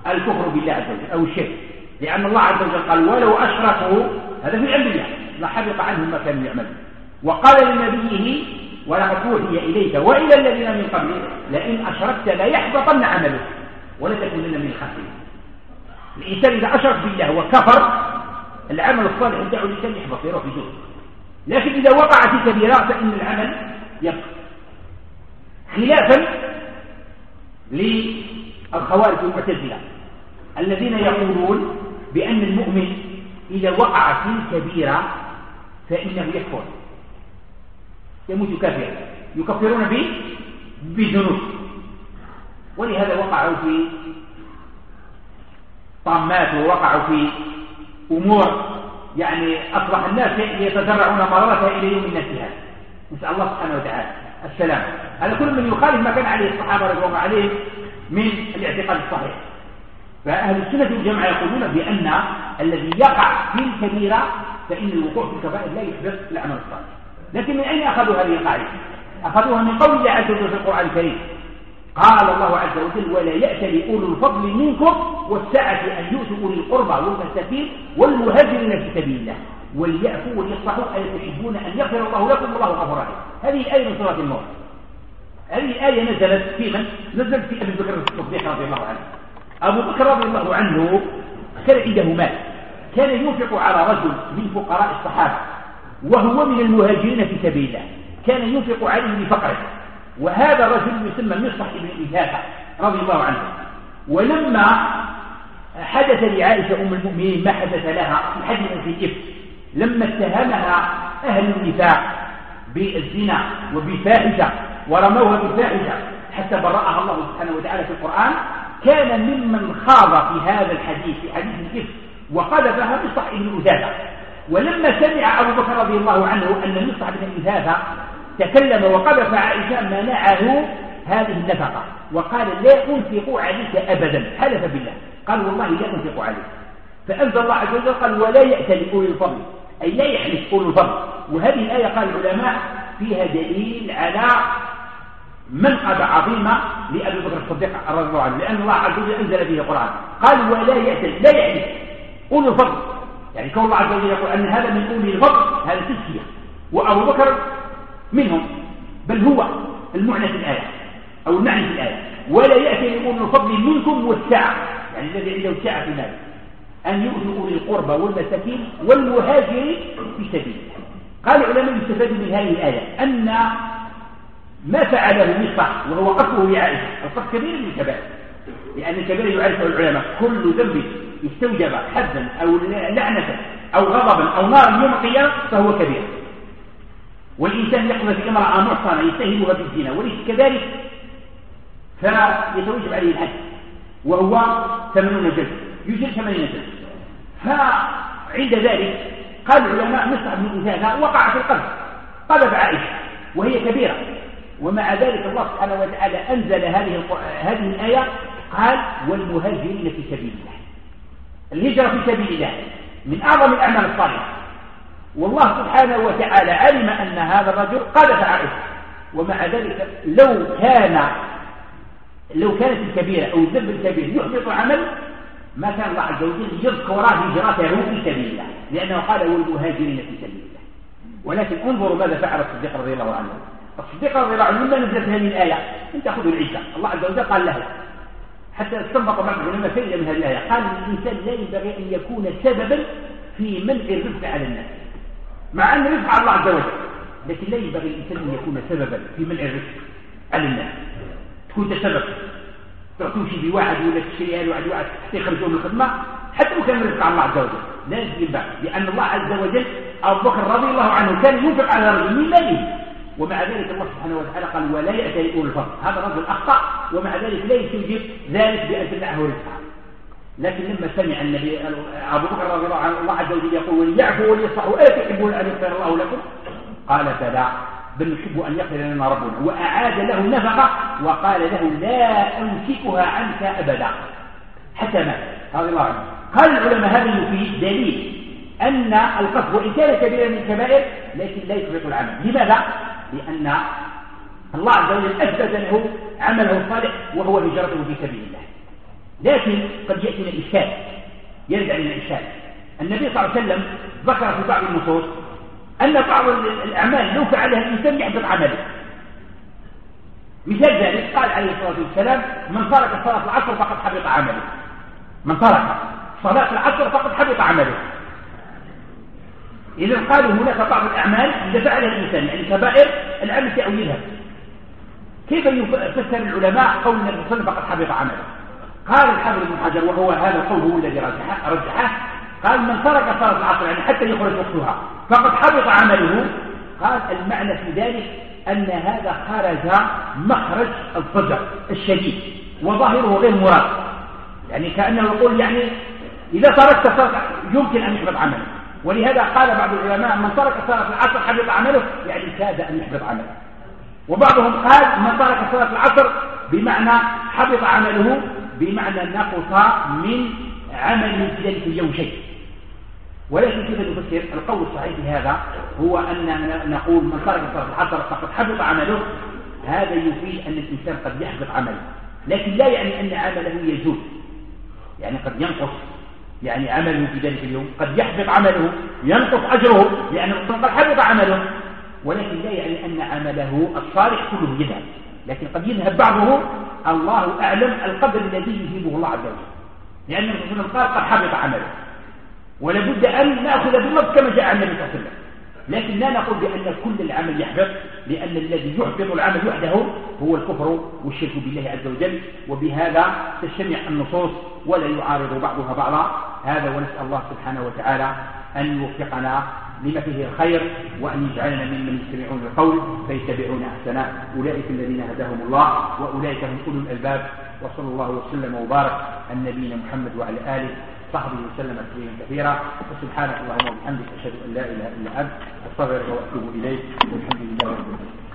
الكفر بالله عز وجل أو الشرك. لأن الله عز وجل قال ولو أشركوا هذا في الله لحبط عنهم ما كانوا يعملون. وقال لنبيه ولقد أوحي إليك وإلى الذين من قبلك لئن أشركت ليحبطن عملك ولتكونن من الخاسرين. الإنسان إذا أشرك بالله وكفر العمل الصالح بتاعه الإنسان يحبط يروح جهد لكن إذا وقع في كبيرة فإن العمل يبقى. خلافا للخوارج والمعتزلة الذين يقولون بأن المؤمن إذا وقع في كبيرة فإنه يكفر. يموت كافرا. يكفرون به بذنوب. ولهذا وقعوا في طامات ووقعوا في أمور يعني أصبح الناس يتزرعون مرارتها إلى يوم الناس نسأل الله سبحانه وتعالى. السلام. هذا كل من يخالف ما كان عليه الصحابة رضي الله عليهم من الاعتقاد الصحيح. فأهل السنة والجماعة يقولون بأن الذي يقع في الكبيرة فإن الوقوع في الكبائر لا يحدث العمل الصالح. لكن من أين أخذوا هذه القاعدة؟ أخذوها من قول الله عز وجل في القرآن الكريم. قال الله عز وجل ولا يأتل أولو الفضل منكم والسعة أن يؤتوا أولي القربى والمساكين والمهاجرين في سبيل الله. وليأفوا وليصلحوا ألا تحبون أن يغفر الله لكم والله غفور رحيم. هذه آية من سورة النور هذه آية نزلت في من؟ نزلت في أبي بكر الصديق رضي الله عنه. أبو بكر رضي الله عنه كان عنده مال. كان ينفق على رجل من فقراء الصحابة وهو من المهاجرين في سبيل الله. كان ينفق عليه بفقره. وهذا الرجل يسمى مصطح بن إيهاثة رضي الله عنه. ولما حدث لعائشة أم المؤمنين ما حدث لها في حديث في الإفك لما اتهمها أهل النفاق بالزنا وبالفاحشة ورموها بالفاحشة حتى برأها الله سبحانه وتعالى في القرآن كان ممن خاض في هذا الحديث في حديث الإفك وقذفها مصطح بن أسامة ولما سمع أبو بكر رضي الله عنه أن مصطح بن أسامة تكلم وقذف عائشة منعه هذه النفقة وقال لا أنفق عليك أبدا حلف بالله. قال والله لا أنفق عليك. فأنزل الله عز وجل قال ولا يأتي لأولي الفضل أي لا يحلف أولي الفضل. وهذه الآية قال العلماء فيها دليل على منقبة عظيمة لأبي بكر الصديق رضي الله عنه لأن الله عز وجل أنزل به القرآن. قال ولا يأتي لا يحلف أولي الفضل. يعني كون الله عز وجل يقول أن هذا من أولي الفضل هذا تزكية. وأبو بكر منهم بل هو المعنى في الآية أو المعنى في الآية. ولا يأتي لأولي الفضل منكم والسعة يعني الذي عنده السعة في المال أن يؤتوا أولي القربى والمساكين والمهاجرين في سبيل قال العلماء يستفاد من هذه الآية أن ما فعله مصطح وهو قصده لعائشة. القصد كبير من الكبائر لأن الكبائر يعرفه العلماء كل ذنب استوجب حدا أو لعنة أو غضبا أو نارا يوم القيامة فهو كبير. والإنسان يقذف امرأة محصنة يتهمها بالزنا وليس كذلك؟ فيتوجب عليه الحج. وهو ثمانون جلد. يجل ثمانين جلد. فعند ذلك قال العلماء مصعب بن وقع في القذف قذف عائشة وهي كبيرة. ومع ذلك الله سبحانه وتعالى أنزل هذه هذه الآية قال والمهاجرين في سبيل الله. الهجرة في سبيل الله من أعظم الأعمال الصالحة. والله سبحانه وتعالى علم أن هذا الرجل قذف عائشة ومع ذلك لو كان لو كانت الكبيرة أو الذنب الكبير يحبط عمل ما كان الله عز وجل يذكر هجرته في سبيل الله. لأنه قال والمهاجرين في سبيل الله. ولكن انظروا ماذا فعل الصديق رضي الله عنه. الصديق رضي الله عنه لما نزلت هذه الآية؟ انت خذوا العيسى الله عز وجل قال له حتى استنبط بعض العلماء فائدة من هذه الآية. قال الإنسان لا ينبغي أن يكون سببا في منع الرزق على الناس. مع أن الرزق على الله عز وجل. لكن لا ينبغي الإنسان أن يكون سببا في منع الرزق على الناس. تكون سبب تعطوه بواحد ولا تشتري واحد واحد حتى يخرجوا من الخدمة. حتى لو كان الرزق على الله عز وجل. لا ينبغي. لأن الله عز وجل أبو بكر رضي الله عنه كان ينفق على رجل من ماله. ومع ذلك الله سبحانه وتعالى قال ولا يأتي لأولي الفضل هذا الرجل أخطأ ومع ذلك لا يستوجب ذلك بأن تمنعه رزقه. لكن لما سمع النبي أبو بكر رضي الله عنه الله عز وجل يقول وليعفوا وليصفحوا ألا تحبون أن يغفر الله لكم؟ قال بلى بل نحب أن يغفر لنا ربنا. وأعاد له النفقة وقال له لا أمسكها عنك أبدا. حتى مات. رضي الله عنه. قال العلماء هذا يفيد دليل أن القصد وإن كان كبيرا من الكبائر لكن لا يفرط العمل. لماذا؟ لأن الله عز وجل أثبت له عمله الصالح وهو هجرته في سبيل الله. لكن قد يأتينا الإشكال يرد علينا الإشكال. النبي صلى الله عليه وسلم ذكر في بعض النصوص أن بعض الأعمال لو فعلها الإنسان يحبط عمله. مثال ذلك قال عليه الصلاة والسلام من ترك صلاة العصر فقد حبط عمله. من ترك صلاة العصر فقد حبط عمله. إذا قالوا هناك بعض الأعمال إذا فعلها الإنسان يعني كبائر العمل تأويلها. كيف يفسر العلماء قول النبي صلى الله عليه وسلم فقد حبط عمله؟ قال الحافظ ابن حجر وهو هذا القول هو الذي رجحه رجحه. قال من ترك صلاة العصر يعني حتى يخرج وقتها فقد حبط عمله. قال المعنى في ذلك أن هذا خرج مخرج الفجر الشديد وظاهره غير مراد. يعني كأنه يقول يعني إذا تركت صلاة يمكن أن يحبط عمله. ولهذا قال بعض العلماء من ترك صلاة العصر حبط عمله يعني كاد أن يحبط عمله. وبعضهم قال من ترك صلاة العصر بمعنى حبط عمله بمعنى نقص من عمل في ذلك اليوم شيء ولكن كيف نفسر القول الصحيح في هذا هو أننا نقول من ترك صلاة العصر فقد حبط عمله هذا يفيد أن الإنسان قد يحبط عمله. لكن لا يعني أن عمله يزول. يعني قد ينقص يعني عمله في ذلك اليوم. قد يحبط عمله ينقص أجره يعني قد حبط عمله. ولكن لا يعني أن عمله الصالح كله يذهب. لكن قد يذهب بعضه الله أعلم القدر الذي يجيبه الله عز وجل. لأن الرسول قال قد حبط عمله. ولابد أن نأخذ بالنص كما جاء النبي صلى الله عليه وسلم. لكن لا نقول بأن كل العمل يحبط لأن الذي يحبط العمل وحده هو الكفر والشرك بالله عز وجل وبهذا تجتمع النصوص ولا يعارض بعضها بعضا. هذا ونسأل الله سبحانه وتعالى أن يوفقنا لما فيه الخير وأن يجعلنا ممن يستمعون القول فيتبعون أحسنه. أولئك الذين هداهم الله وأولئك هم أولو الألباب. وصلى الله وسلم وبارك عن نبينا محمد وعلى آله صحبه وسلم تسليما كثيرا وسبحانك اللهم وبحمدك أشهد أن لا إله إلا أنت أستغفرك وأتوب إليك والحمد لله رب العالمين.